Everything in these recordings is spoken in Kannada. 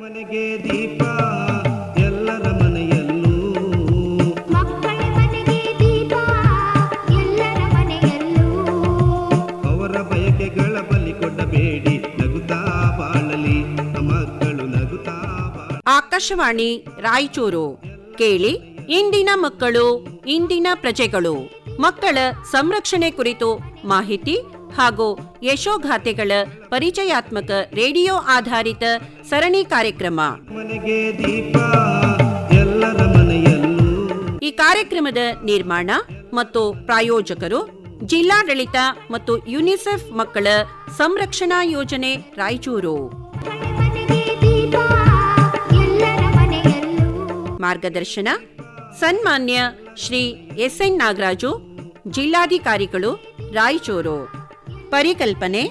ಮನೆಗೆ ದೀಪ ಎಲ್ಲರ ಮನೆಯಲ್ಲೂ. ಮಕ್ಕಳ ಮನೆಗೆ ದೀಪ ಎಲ್ಲರ ಮನೆಯಲ್ಲೂ. ಅವರ ಬಯಕೆಗಳ ಬಲಿ ಕೊಡಬೇಡಿ ನಗುತ್ತಾ ಬಾಳಲಿ. ಮಕ್ಕಳು ನಗುತ್ತಾ ಆಕಾಶವಾಣಿ ರಾಯಚೂರು. ಕೇಳಿ ಇಂದಿನ ಮಕ್ಕಳು ಇಂದಿನ ಪ್ರಜೆಗಳು. ಮಕ್ಕಳ ಸಂರಕ್ಷಣೆ ಕುರಿತು ಮಾಹಿತಿ ಹಾಗೂ ಯಶೋಗಾಥೆಗಳ ಪರಿಚಯಾತ್ಮಕ ರೇಡಿಯೋ ಆಧಾರಿತ ಸರಣಿ ಕಾರ್ಯಕ್ರಮ. ಈ ಕಾರ್ಯಕ್ರಮದ ನಿರ್ಮಾಣ ಮತ್ತು ಪ್ರಾಯೋಜಕರು ಜಿಲ್ಲಾಡಳಿತ ಮತ್ತು ಯುನಿಸೆಫ್ ಮಕ್ಕಳ ಸಂರಕ್ಷಣಾ ಯೋಜನೆ ರಾಯಚೂರು. ಮಾರ್ಗದರ್ಶನ ಸನ್ಮಾನ್ಯ ಶ್ರೀ ಎಸ್ ಎನ್ ನಾಗರಾಜು ಜಿಲ್ಲಾಧಿಕಾರಿಗಳು ರಾಯಚೂರು. ಪರಿಕಲ್ಪನೆ,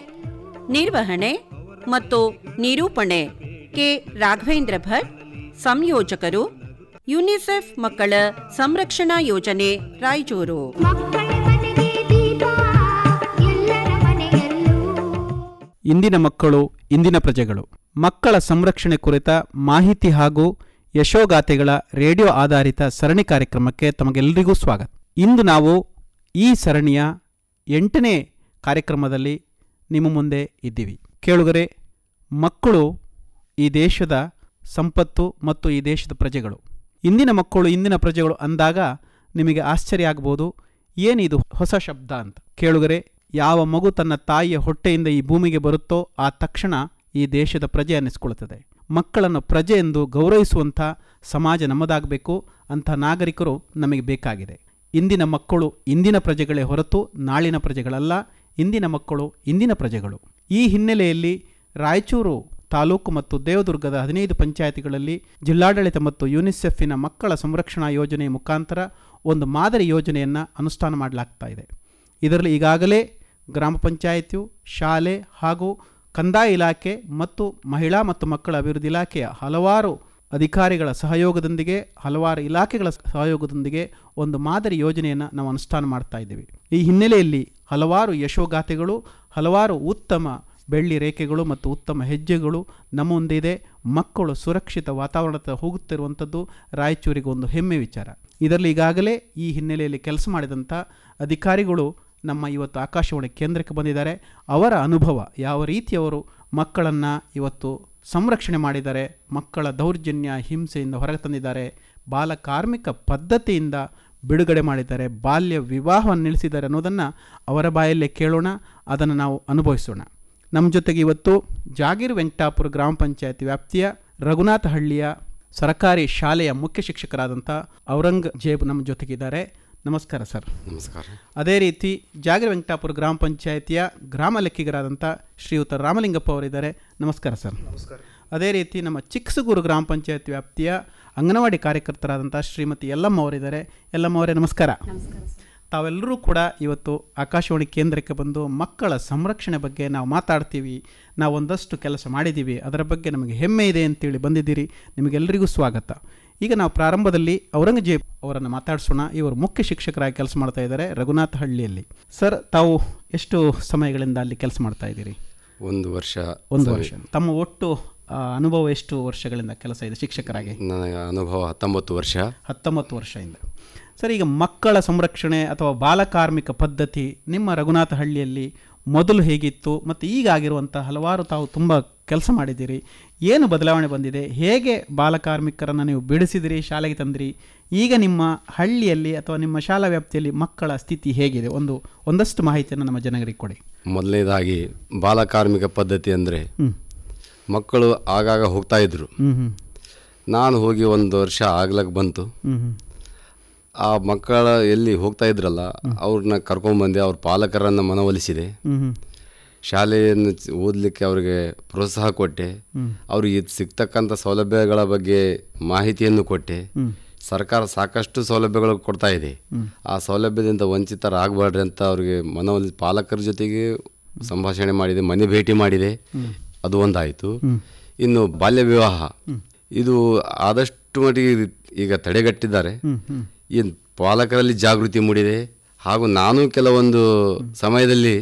ನಿರ್ವಹಣೆ ಮತ್ತು ನಿರೂಪಣೆ. ಕೆ. ರಾಘವೇಂದ್ರ ಭಟ್, ಸಂಯೋಜಕರು, ಯುನಿಸೆಫ್ ಮಕ್ಕಳ ಸಂರಕ್ಷಣಾ ಯೋಜನೆ, ರಾಯಚೂರು. ಇಂದಿನ ಮಕ್ಕಳು, ಇಂದಿನ ಪ್ರಜೆಗಳು. ಮಕ್ಕಳ ಸಂರಕ್ಷಣೆ ಕುರಿತ ಮಾಹಿತಿ ಹಾಗೂ ಯಶೋಗಾಥೆಗಳ ರೇಡಿಯೋ ಆಧಾರಿತ ಸರಣಿ ಕಾರ್ಯಕ್ರಮಕ್ಕೆ ತಮಗೆಲ್ಲರಿಗೂ ಸ್ವಾಗತ. ಇಂದು ನಾವು ಈ ಸರಣಿಯ ಎಂಟನೇ ಕಾರ್ಯಕ್ರಮದಲ್ಲಿ ನಿಮ್ಮ ಮುಂದೆ ಇದ್ದೀವಿ. ಕೇಳುಗರೆ, ಮಕ್ಕಳು ಈ ದೇಶದ ಸಂಪತ್ತು ಮತ್ತು ಈ ದೇಶದ ಪ್ರಜೆಗಳು. ಇಂದಿನ ಮಕ್ಕಳು, ಇಂದಿನ ಪ್ರಜೆಗಳು ಅಂದಾಗ ನಿಮಗೆ ಆಶ್ಚರ್ಯ ಆಗ್ಬೋದು, ಏನಿದು ಹೊಸ ಶಬ್ದ ಅಂತ. ಕೇಳುಗರೆ, ಯಾವ ಮಗು ತನ್ನ ತಾಯಿಯ ಹೊಟ್ಟೆಯಿಂದ ಈ ಭೂಮಿಗೆ ಬರುತ್ತೋ ಆ ತಕ್ಷಣ ಈ ದೇಶದ ಪ್ರಜೆ ಅನ್ನಿಸ್ಕೊಳ್ಳುತ್ತದೆ. ಮಕ್ಕಳನ್ನು ಪ್ರಜೆ ಎಂದು ಗೌರವಿಸುವಂಥ ಸಮಾಜ ನಮ್ಮದಾಗಬೇಕು ಅಂಥ ನಾಗರಿಕರು ನಮಗೆ ಬೇಕಾಗಿದೆ. ಇಂದಿನ ಮಕ್ಕಳು ಇಂದಿನ ಪ್ರಜೆಗಳೇ ಹೊರತು ನಾಳಿನ ಪ್ರಜೆಗಳಲ್ಲ ಇಂದಿನ ಮಕ್ಕಳು, ಇಂದಿನ ಪ್ರಜೆಗಳು. ಈ ಹಿನ್ನೆಲೆಯಲ್ಲಿ ರಾಯಚೂರು ತಾಲೂಕು ಮತ್ತು ದೇವದುರ್ಗದ ಹದಿನೈದು ಪಂಚಾಯತಿಗಳಲ್ಲಿ ಜಿಲ್ಲಾಡಳಿತ ಮತ್ತು ಯುನಿಸೆಫಿನ ಮಕ್ಕಳ ಸಂರಕ್ಷಣಾ ಯೋಜನೆ ಮುಖಾಂತರ ಒಂದು ಮಾದರಿ ಯೋಜನೆಯನ್ನು ಅನುಷ್ಠಾನ ಮಾಡಲಾಗ್ತಾ ಇದೆ. ಇದರಲ್ಲಿ ಈಗಾಗಲೇ ಗ್ರಾಮ ಪಂಚಾಯಿತಿಯು, ಶಾಲೆ ಹಾಗೂ ಕಂದಾಯ ಇಲಾಖೆ ಮತ್ತು ಮಹಿಳಾ ಮತ್ತು ಮಕ್ಕಳ ಅಭಿವೃದ್ಧಿ ಇಲಾಖೆಯ ಹಲವಾರು ಅಧಿಕಾರಿಗಳ ಸಹಯೋಗದೊಂದಿಗೆ, ಹಲವಾರು ಇಲಾಖೆಗಳ ಸಹಯೋಗದೊಂದಿಗೆ ಒಂದು ಮಾದರಿ ಯೋಜನೆಯನ್ನು ನಾವು ಅನುಷ್ಠಾನ ಮಾಡ್ತಾ ಇದ್ದೀವಿ. ಈ ಹಿನ್ನೆಲೆಯಲ್ಲಿ ಹಲವಾರು ಯಶೋಗಾಥೆಗಳು, ಹಲವಾರು ಉತ್ತಮ ಬೆಳ್ಳಿ ರೇಖೆಗಳು ಮತ್ತು ಉತ್ತಮ ಹೆಜ್ಜೆಗಳು ನಮ್ಮ ಮುಂದಿದೆ ಮಕ್ಕಳು ಸುರಕ್ಷಿತ ವಾತಾವರಣದ ಹೋಗುತ್ತಿರುವಂಥದ್ದು ರಾಯಚೂರಿಗೆ ಒಂದು ಹೆಮ್ಮೆ ವಿಚಾರ. ಇದರಲ್ಲಿ ಈಗಾಗಲೇ ಈ ಹಿನ್ನೆಲೆಯಲ್ಲಿ ಕೆಲಸ ಮಾಡಿದಂಥ ಅಧಿಕಾರಿಗಳು ನಮ್ಮ ಇವತ್ತು ಆಕಾಶವಾಣಿ ಕೇಂದ್ರಕ್ಕೆ ಬಂದಿದ್ದಾರೆ. ಅವರ ಅನುಭವ, ಯಾವ ರೀತಿಯವರು ಮಕ್ಕಳನ್ನು ಇವತ್ತು ಸಂರಕ್ಷಣೆ ಮಾಡಿದ್ದಾರೆ, ಮಕ್ಕಳ ದೌರ್ಜನ್ಯ, ಹಿಂಸೆಯಿಂದ ಹೊರಗೆ ತಂದಿದ್ದಾರೆ ಬಾಲಕಾರ್ಮಿಕ ಪದ್ಧತಿಯಿಂದ ಬಿಡುಗಡೆ ಮಾಡಿದ್ದಾರೆ ಬಾಲ್ಯ ವಿವಾಹವನ್ನು ನಿಲ್ಲಿಸಿದ್ದಾರೆ ಅನ್ನೋದನ್ನು ಅವರ ಬಾಯಲ್ಲೇ ಕೇಳೋಣ ಅದನ್ನು ನಾವು ಅನುಭವಿಸೋಣ. ನಮ್ಮ ಜೊತೆಗೆ ಇವತ್ತು ಜಾಗೀರ್ ವೆಂಕಟಾಪುರ ಗ್ರಾಮ ಪಂಚಾಯತ್ ವ್ಯಾಪ್ತಿಯ ರಘುನಾಥಹಳ್ಳಿಯ ಸರ್ಕಾರಿ ಶಾಲೆಯ ಮುಖ್ಯ ಶಿಕ್ಷಕರಾದಂಥ ಔರಂಗಜೇಬ್ ನಮ್ಮ ಜೊತೆಗಿದ್ದಾರೆ. ನಮಸ್ಕಾರ ಸರ್. ನಮಸ್ಕಾರ. ಅದೇ ರೀತಿ ಜಾಗೀರ್ ವೆಂಕಟಾಪುರ ಗ್ರಾಮ ಪಂಚಾಯಿತಿಯ ಗ್ರಾಮ ಲೆಕ್ಕಿಗರಾದಂಥ ಶ್ರೀಯುತ ರಾಮಲಿಂಗಪ್ಪ ಅವರಿದ್ದಾರೆ. ನಮಸ್ಕಾರ ಸರ್. ನಮಸ್ಕಾರ. ಅದೇ ರೀತಿ ನಮ್ಮ ಚಿಕ್ಕಸಗೂರು ಗ್ರಾಮ ಪಂಚಾಯತ್ ವ್ಯಾಪ್ತಿಯ ಅಂಗನವಾಡಿ ಕಾರ್ಯಕರ್ತರಾದಂಥ ಶ್ರೀಮತಿ ಯಲ್ಲಮ್ಮ ಅವರಿದ್ದಾರೆ. ಯಲ್ಲಮ್ಮ ಅವರೇ ನಮಸ್ಕಾರ. ತಾವೆಲ್ಲರೂ ಕೂಡ ಇವತ್ತು ಆಕಾಶವಾಣಿ ಕೇಂದ್ರಕ್ಕೆ ಬಂದು ಮಕ್ಕಳ ಸಂರಕ್ಷಣೆ ಬಗ್ಗೆ ನಾವು ಮಾತಾಡ್ತೀವಿ. ನಾವು ಒಂದಷ್ಟು ಕೆಲಸ ಮಾಡಿದ್ದೀವಿ. ಅದರ ಬಗ್ಗೆ ನಮಗೆ ಹೆಮ್ಮೆ ಇದೆ ಅಂತೇಳಿ ಬಂದಿದ್ದೀರಿ. ನಿಮಗೆಲ್ಲರಿಗೂ ಸ್ವಾಗತ. ಈಗ ನಾವು ಪ್ರಾರಂಭದಲ್ಲಿ ಔರಂಗಜೇಬ್ ಅವರನ್ನು ಮಾತಾಡಿಸೋಣ. ಇವರು ಮುಖ್ಯ ಶಿಕ್ಷಕರಾಗಿ ಕೆಲಸ ಮಾಡ್ತಾ ಇದ್ದಾರೆ ರಘುನಾಥ ಹಳ್ಳಿಯಲ್ಲಿ ಸರ್ ತಾವು ಎಷ್ಟು ಸಮಯಗಳಿಂದ ಅಲ್ಲಿ ಕೆಲಸ ಮಾಡ್ತಾ ಇದ್ದೀರಿ? ಒಂದು ವರ್ಷ ಒಂದು ವರ್ಷ. ತಮ್ಮ ಒಟ್ಟು ಅನುಭವ ಎಷ್ಟು ವರ್ಷಗಳಿಂದ ಕೆಲಸ ಇದೆ ಶಿಕ್ಷಕರಾಗಿ? ನನಗೆ ಅನುಭವ ಹತ್ತೊಂಬತ್ತು ವರ್ಷ. ಹತ್ತೊಂಬತ್ತು ವರ್ಷದಿಂದ. ಸರ್ ಈಗ ಮಕ್ಕಳ ಸಂರಕ್ಷಣೆ ಅಥವಾ ಬಾಲಕಾರ್ಮಿಕ ಪದ್ಧತಿ ನಿಮ್ಮ ರಘುನಾಥ ಹಳ್ಳಿಯಲ್ಲಿ ಮೊದಲು ಹೇಗಿತ್ತು ಮತ್ತು ಈಗ ಆಗಿರುವಂಥ ಹಲವಾರು ತಾವು ತುಂಬ ಕೆಲಸ ಮಾಡಿದ್ದೀರಿ. ಏನು ಬದಲಾವಣೆ ಬಂದಿದೆ? ಹೇಗೆ ಬಾಲಕಾರ್ಮಿಕರನ್ನು ನೀವು ಬಿಡಿಸಿದಿರಿ ಶಾಲೆಗೆ ತಂದಿರಿ? ಈಗ ನಿಮ್ಮ ಹಳ್ಳಿಯಲ್ಲಿ ಅಥವಾ ನಿಮ್ಮ ಶಾಲಾ ವ್ಯಾಪ್ತಿಯಲ್ಲಿ ಮಕ್ಕಳ ಸ್ಥಿತಿ ಹೇಗಿದೆ? ಒಂದು ಒಂದಷ್ಟು ಮಾಹಿತಿಯನ್ನು ನಮ್ಮ ಜನರಿಗೆ ಕೊಡಿ. ಮೊದಲನೇದಾಗಿ ಬಾಲಕಾರ್ಮಿಕ ಪದ್ಧತಿ ಅಂದರೆ ಹ್ಞೂ ಮಕ್ಕಳು ಆಗಾಗ ಹೋಗ್ತಾ ಇದ್ರು. ನಾನು ಹೋಗಿ ಒಂದು ವರ್ಷ ಆಗ್ಲಕ್ಕೆ ಬಂತು. ಆ ಮಕ್ಕಳ ಎಲ್ಲಿ ಹೋಗ್ತಾ ಇದ್ರಲ್ಲ ಅವ್ರನ್ನ ಕರ್ಕೊಂಡ್ಬಂದೆ ಅವ್ರ ಪಾಲಕರನ್ನು ಮನವೊಲಿಸಿದೆ. ಶಾಲೆಯನ್ನು ಓದಲಿಕ್ಕೆ ಅವರಿಗೆ ಪ್ರೋತ್ಸಾಹ ಕೊಟ್ಟೆ. ಅವ್ರಿಗೆ ಸಿಗ್ತಕ್ಕಂಥ ಸೌಲಭ್ಯಗಳ ಬಗ್ಗೆ ಮಾಹಿತಿಯನ್ನು ಕೊಟ್ಟೆ. ಸರ್ಕಾರ ಸಾಕಷ್ಟು ಸೌಲಭ್ಯಗಳು ಕೊಡ್ತಾ ಇದೆ. ಆ ಸೌಲಭ್ಯದಿಂದ ವಂಚಿತರಾಗಬಾರ್ದು ಅಂತ ಅವರಿಗೆ ಮನವೊಲಿ ಪಾಲಕರ ಜೊತೆಗೆ ಸಂಭಾಷಣೆ ಮಾಡಿದೆ ಮನೆ ಭೇಟಿ ಮಾಡಿದೆ. ಅದು ಒಂದಾಯಿತು. ಇನ್ನು ಬಾಲ್ಯ ವಿವಾಹ. ಇದು ಆದಷ್ಟು ಮಟ್ಟಿಗೆ ಈಗ ತಡೆಗಟ್ಟಿದ್ದಾರೆ. ಏನು ಪಾಲಕರಲ್ಲಿ ಜಾಗೃತಿ ಮೂಡಿದೆ. ಹಾಗೂ ನಾನು ಕೆಲವೊಂದು ಸಮಯದಲ್ಲಿ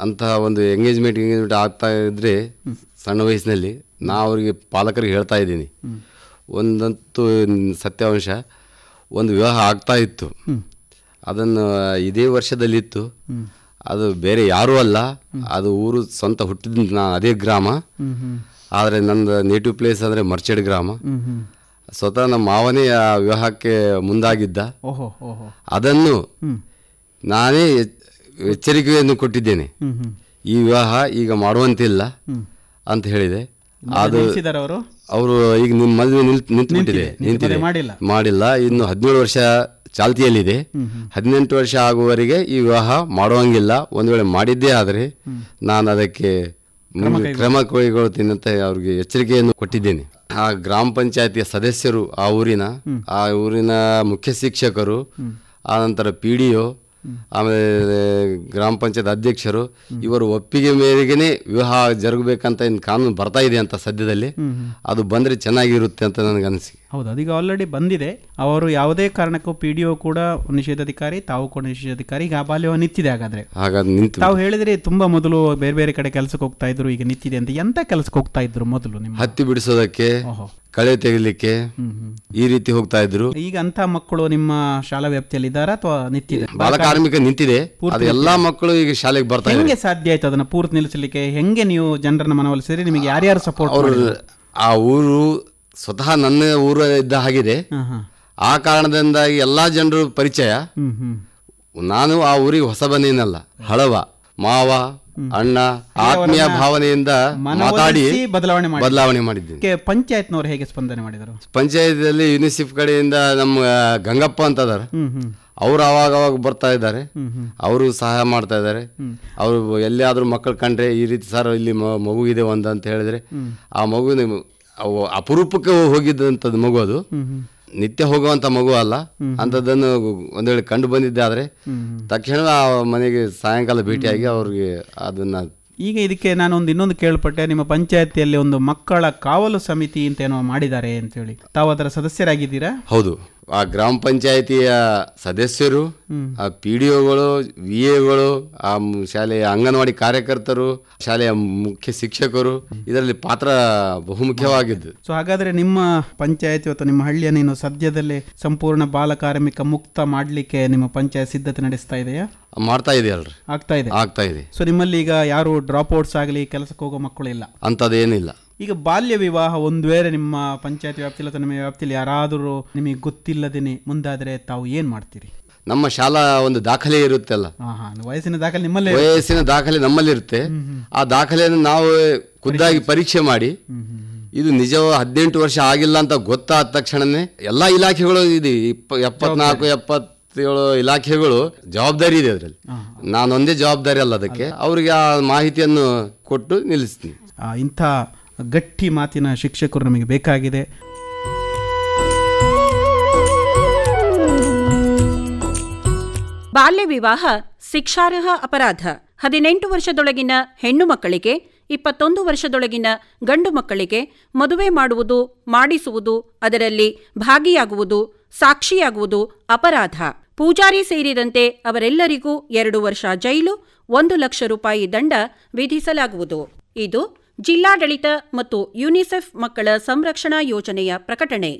ಅಂತಹ ಒಂದು ಎಂಗೇಜ್ಮೆಂಟ್ ಎಂಗೇಜ್ಮೆಂಟ್ ಆಗ್ತಾ ಇದ್ರೆ ಸಣ್ಣ ವಯಸ್ಸಿನಲ್ಲಿ ನಾ ಅವರಿಗೆ ಪಾಲಕರಿಗೆ ಹೇಳ್ತಾ ಇದ್ದೀನಿ. ಒಂದಂತೂ ಸತ್ಯಾಂಶ ಒಂದು ವಿವಾಹ ಆಗ್ತಾ ಇತ್ತು. ಅದನ್ನು ಇದೇ ವರ್ಷದಲ್ಲಿತ್ತು. ಅದು ಬೇರೆ ಯಾರೂ ಅಲ್ಲ. ಅದು ಊರು ಸ್ವಂತ ಹುಟ್ಟಿದ ನಾನು ಅದೇ ಗ್ರಾಮ. ಆದರೆ ನಂದು ನೇಟಿವ್ ಪ್ಲೇಸ್ ಅಂದರೆ ಮರ್ಚೆಡ್ ಗ್ರಾಮ. ಸ್ವತಃ ನಮ್ಮ ಮಾವನೇ ಆ ವಿವಾಹಕ್ಕೆ ಮುಂದಾಗಿದ್ದ. ಅದನ್ನು ನಾನೇ ಎಚ್- ಎಚ್ಚರಿಕೆಯನ್ನು ಕೊಟ್ಟಿದ್ದೇನೆ. ಈ ವಿವಾಹ ಈಗ ಮಾಡುವಂತಿಲ್ಲ ಅಂತ ಹೇಳಿದೆ. ಅದು ಅವರು? ಈಗ ನಿಮ್ಮ ಮದುವೆ ನಿಂತು ನಿಂತಿದೆ. ನಿಂತಿದೆ. ಮಾಡಿಲ್ಲ. ಇನ್ನು ಹದಿನೇಳು ವರ್ಷ ಚಾಲ್ತಿಯಲ್ಲಿದೆ. ಹದಿನೆಂಟು ವರ್ಷ ಆಗುವವರೆಗೆ ಈ ವಿವಾಹ ಮಾಡುವಂಗಿಲ್ಲ. ಒಂದು ವೇಳೆ ಮಾಡಿದ್ದೇ ಆದರೆ ನಾನು ಅದಕ್ಕೆ ಕ್ರಮ ಕೈಗೊಳ್ತೀನಿ ಅಂತ ಅವ್ರಿಗೆ ಎಚ್ಚರಿಕೆಯನ್ನು ಕೊಟ್ಟಿದ್ದೇನೆ. ಆ ಗ್ರಾಮ ಪಂಚಾಯತಿಯ ಸದಸ್ಯರು ಆ ಊರಿನ ಆ ಊರಿನ ಮುಖ್ಯ ಶಿಕ್ಷಕರು ಆ ನಂತರ ಪಿ ಡಿ ಒ ಆಮೇಲೆ ಗ್ರಾಮ ಪಂಚಾಯತ್ ಅಧ್ಯಕ್ಷರು ಇವರು ಒಪ್ಪಿಗೆ ಮೇರೆಗೆ ವಿವಾಹ ಜರುಗಬೇಕಂತ ಇನ್ನು ಕಾನೂನು ಬರ್ತಾ ಇದೆ ಅಂತ ಸದ್ಯದಲ್ಲಿ. ಅದು ಬಂದ್ರೆ ಚೆನ್ನಾಗಿರುತ್ತೆ ಅಂತ ನನಗೆ ಅನಿಸಿಕೆ ಹೌದು ಅದೀಗ ಆಲ್ರೆಡಿ ಬಂದಿದೆ. ಅವರು ಯಾವುದೇ ಕಾರಣಕ್ಕೂ ಪಿ ಡಿ ಒ ಕೂಡ ನಿಷೇಧಾಧಿಕಾರಿ ತಾವು ಕೂಡ ನಿಷೇಧಾಧಿಕಾರಿ ಈಗ ಆ ಬಾಲ್ಯ ನಿಂತಿದೆ ಹಾಗಾದ್ರೆ. ತಾವು ಹೇಳಿದ್ರೆ ತುಂಬಾ ಮೊದಲು ಬೇರೆ ಬೇರೆ ಕಡೆ ಕೆಲಸಕ್ಕೆ ಹೋಗ್ತಾ ಇದ್ರು ಈಗ ನಿಂತಿದೆ ಅಂತ. ಎಂತ ಕೆಲಸಕ್ಕೆ ಹೋಗ್ತಾ ಇದ್ರು ಮೊದಲು ನಿಮ್ಮ? ಹತ್ತಿ ಬಿಡಿಸೋದಕ್ಕೆ ಕಳೆ ತೆಗಿಲಿಕ್ಕೆ ಈ ರೀತಿ ಹೋಗ್ತಾ ಇದ್ರು. ಈಗ ಅಂತ ಮಕ್ಕಳು ನಿಮ್ಮ ಶಾಲಾ ವ್ಯಾಪ್ತಿಯಲ್ಲಿ ಇದ್ದಾರಾ ಅಥವಾ ನಿಂತಿದೆ? ಬಾಲ ಕಾರ್ಮಿಕ ನಿಂತಿದೆ ಎಲ್ಲಾ ಮಕ್ಕಳು ಈಗ ಶಾಲೆಗೆ ಬರ್ತಾ ಇದ್ದಾರೆ. ಹೆಂಗೆ ಸಾಧ್ಯ ಆಯ್ತು ಅದನ್ನ ಪೂರ್ತಿ ನಿಲ್ಲಿಸಲಿಕ್ಕೆ? ಹೆಂಗೆ ನೀವು ಜನರನ್ನ ಮನವೊಲಿಸಿದ್ರೆ? ನಿಮಗೆ ಯಾರ್ಯಾರು ಸಪೋರ್ಟ್ ಆ ಊರು ಸ್ವತಃ ನನ್ನ ಊರ ಇದ್ದ ಹಾಗಿದೆ. ಆ ಕಾರಣದಿಂದಾಗಿ ಎಲ್ಲಾ ಜನರು ಪರಿಚಯ. ನಾನು ಆ ಊರಿಗೆ ಹೊಸ ಬಂದೇನಲ್ಲ ಹಳವ ಮಾವ ಅಣ್ಣ ಆತ್ಮೀಯ ಭಾವನೆಯಿಂದ ಮಾತಾಡಿ ಬದಲಾವಣೆ ಬದಲಾವಣೆ ಮಾಡಿದ್ದೀನಿ. ಪಂಚಾಯತ್ನವರು ಹೇಗೆ ಸ್ಪಂದನೆ ಮಾಡಿದರು? ಪಂಚಾಯತಿಯಲ್ಲಿ ಯುನಿಸೆಫ್ ಕಡೆಯಿಂದ ನಮ್ಮ ಗಂಗಪ್ಪ ಅಂತ ಅದಾರ ಅವರು ಅವಾಗ ಅವಾಗ ಬರ್ತಾ ಇದ್ದಾರೆ. ಅವರು ಸಹಾಯ ಮಾಡ್ತಾ ಇದ್ದಾರೆ. ಅವರು ಎಲ್ಲಿಯಾದ್ರೂ ಮಕ್ಕಳು ಕಂಡ್ರೆ ಈ ರೀತಿ ಸರ್ ಇಲ್ಲಿ ಮಗು ಇದೆ ಒಂದು ಅಂತ ಹೇಳಿದ್ರೆ ಆ ಮಗುವಿನ ಅವು ಅಪರೂಪಕ್ಕೆ ಹೋಗಿದ್ದಂಥದ್ದು ಮಗು ಅದು. ನಿತ್ಯ ಹೋಗುವಂಥ ಮಗು ಅಲ್ಲ. ಅಂಥದ್ದನ್ನು ಒಂದು ವೇಳೆ ಕಂಡು ಬಂದಿದ್ದಾದರೆ ತಕ್ಷಣ ಆ ಮನೆಗೆ ಸಾಯಂಕಾಲ ಭೇಟಿಯಾಗಿ ಅವ್ರಿಗೆ ಅದನ್ನ ಈಗ ಇದಕ್ಕೆ ನಾನು ಒಂದು ಇನ್ನೊಂದು ಕೇಳ್ಪಟ್ಟೆ ನಿಮ್ಮ ಪಂಚಾಯತಿಯಲ್ಲಿ ಒಂದು ಮಕ್ಕಳ ಕಾವಲು ಸಮಿತಿ ಅಂತ ಏನೋ ಮಾಡಿದ್ದಾರೆ ಅಂತೇಳಿ. ತಾವು ಅದರ ಸದಸ್ಯರಾಗಿದ್ದೀರಾ? ಹೌದು. ಆ ಗ್ರಾಮ ಪಂಚಾಯಿತಿಯ ಸದಸ್ಯರು ಆ ಪಿ ಡಿ ಒಗಳು ವಿ ಎಗಳು ಆ ಶಾಲೆಯ ಅಂಗನವಾಡಿ ಕಾರ್ಯಕರ್ತರು ಶಾಲೆಯ ಮುಖ್ಯ ಶಿಕ್ಷಕರು ಇದರಲ್ಲಿ ಪಾತ್ರ ಬಹುಮುಖ್ಯವಾಗಿದ್ದು. ಸೊ ಹಾಗಾದ್ರೆ ನಿಮ್ಮ ಪಂಚಾಯತಿ ಅಥವಾ ನಿಮ್ಮ ಹಳ್ಳಿಯನ್ನು ನೀನು ಸದ್ಯದಲ್ಲೇ ಸಂಪೂರ್ಣ ಬಾಲಕಾರ್ಮಿಕ ಮುಕ್ತ ಮಾಡಲಿಕ್ಕೆ ನಿಮ್ಮ ಪಂಚಾಯತ್ ಸಿದ್ಧತೆ ನಡೆಸ್ತಾ ಇದೆಯಾ? ಮಾಡ್ತಾ ಇದೆ ಅಲ್ರಿ. ಆಗ್ತಾ ಇದೆ. ಆಗ್ತಾ ಇದೆ. ಸೊ ನಿಮ್ಮಲ್ಲಿ ಈಗ ಯಾರು ಡ್ರಾಪ್ ಔಟ್ಸ್ ಆಗಲಿ ಕೆಲಸಕ್ಕೆ ಹೋಗೋ ಮಕ್ಕಳು ಇಲ್ಲ? ಅಂಥದ್ದೇನಿಲ್ಲ. ಈಗ ಬಾಲ್ಯ ವಿವಾಹ ಒಂದು ವೇಳೆ ನಿಮ್ಮ ಪಂಚಾಯತ್ ವ್ಯಾಪ್ತಿಯಲ್ಲಿ ಅಥವಾ ನಿಮ್ಮ ವ್ಯಾಪ್ತಿಯಲ್ಲಿ ಯಾರಾದರೂ ನಿಮಗೆ ಗೊತ್ತಿಲ್ಲದೇನೆ ಮುಂದಾದರೆ ತಾವು ಏನು ಮಾಡ್ತೀರಿ? ನಮ್ಮ ಶಾಲಾ ಒಂದು ದಾಖಲೆ ಇರುತ್ತಲ್ಲ. ವಯಸ್ಸಿನ ದಾಖಲೆ ನಿಮ್ಮಲ್ಲೇ ವಯಸ್ಸಿನ ದಾಖಲೆ ನಮ್ಮಲ್ಲಿರುತ್ತೆ. ಆ ದಾಖಲೆಯನ್ನು ನಾವು ಖುದ್ದಾಗಿ ಪರೀಕ್ಷೆ ಮಾಡಿ. ಇದು ನಿಜವ ಹದಿನೆಂಟು ವರ್ಷ ಆಗಿಲ್ಲ ಅಂತ ಗೊತ್ತಾದ ತಕ್ಷಣನೇ ಎಲ್ಲಾ ಇಲಾಖೆಗಳು ಇದೆ. ಇಪ್ಪ ಎಪ್ಪತ್ನಾಲ್ಕು ಎಪ್ಪತ್ತೇಳು ಇಲಾಖೆಗಳು ಜವಾಬ್ದಾರಿ ಇದೆ ಅದರಲ್ಲಿ. ನಾನೊಂದೇ ಜವಾಬ್ದಾರಿ ಅಲ್ಲ ಅದಕ್ಕೆ. ಅವರಿಗೆ ಆ ಮಾಹಿತಿಯನ್ನು ಕೊಟ್ಟು ನಿಲ್ಲಿಸ್ತೀನಿ. ಇಂಥ ಗಟ್ಟಿ ಮಾತಿನ ಶಿಕ್ಷಕರು ನಮಗೆ ಬೇಕಾಗಿದೆ. ಬಾಲ್ಯ ವಿವಾಹ, ಶಿಕ್ಷಾರ್ಹ ಅಪರಾಧ. ಹದಿನೆಂಟು ವರ್ಷದೊಳಗಿನ ಹೆಣ್ಣು ಮಕ್ಕಳಿಗೆ, ಇಪ್ಪತ್ತೊಂದು ವರ್ಷದೊಳಗಿನ ಗಂಡು ಮಕ್ಕಳಿಗೆ ಮದುವೆ ಮಾಡುವುದು, ಮಾಡಿಸುವುದು, ಅದರಲ್ಲಿ ಭಾಗಿಯಾಗುವುದು, ಸಾಕ್ಷಿಯಾಗುವುದು ಅಪರಾಧ. ಪೂಜಾರಿ ಸೇರಿದಂತೆ ಅವರೆಲ್ಲರಿಗೂ ಎರಡು ವರ್ಷ ಜೈಲು, ಒಂದು ಲಕ್ಷ ರೂಪಾಯಿ ದಂಡ ವಿಧಿಸಲಾಗುವುದು. ಇದು ಜಿಲ್ಲಾಡಳಿತ ಮತ್ತು ಯುನಿಸೆಫ್ ಮಕ್ಕಳ ಸಂರಕ್ಷಣಾ ಯೋಜನೆಯ ಪ್ರಕಟಣೆ.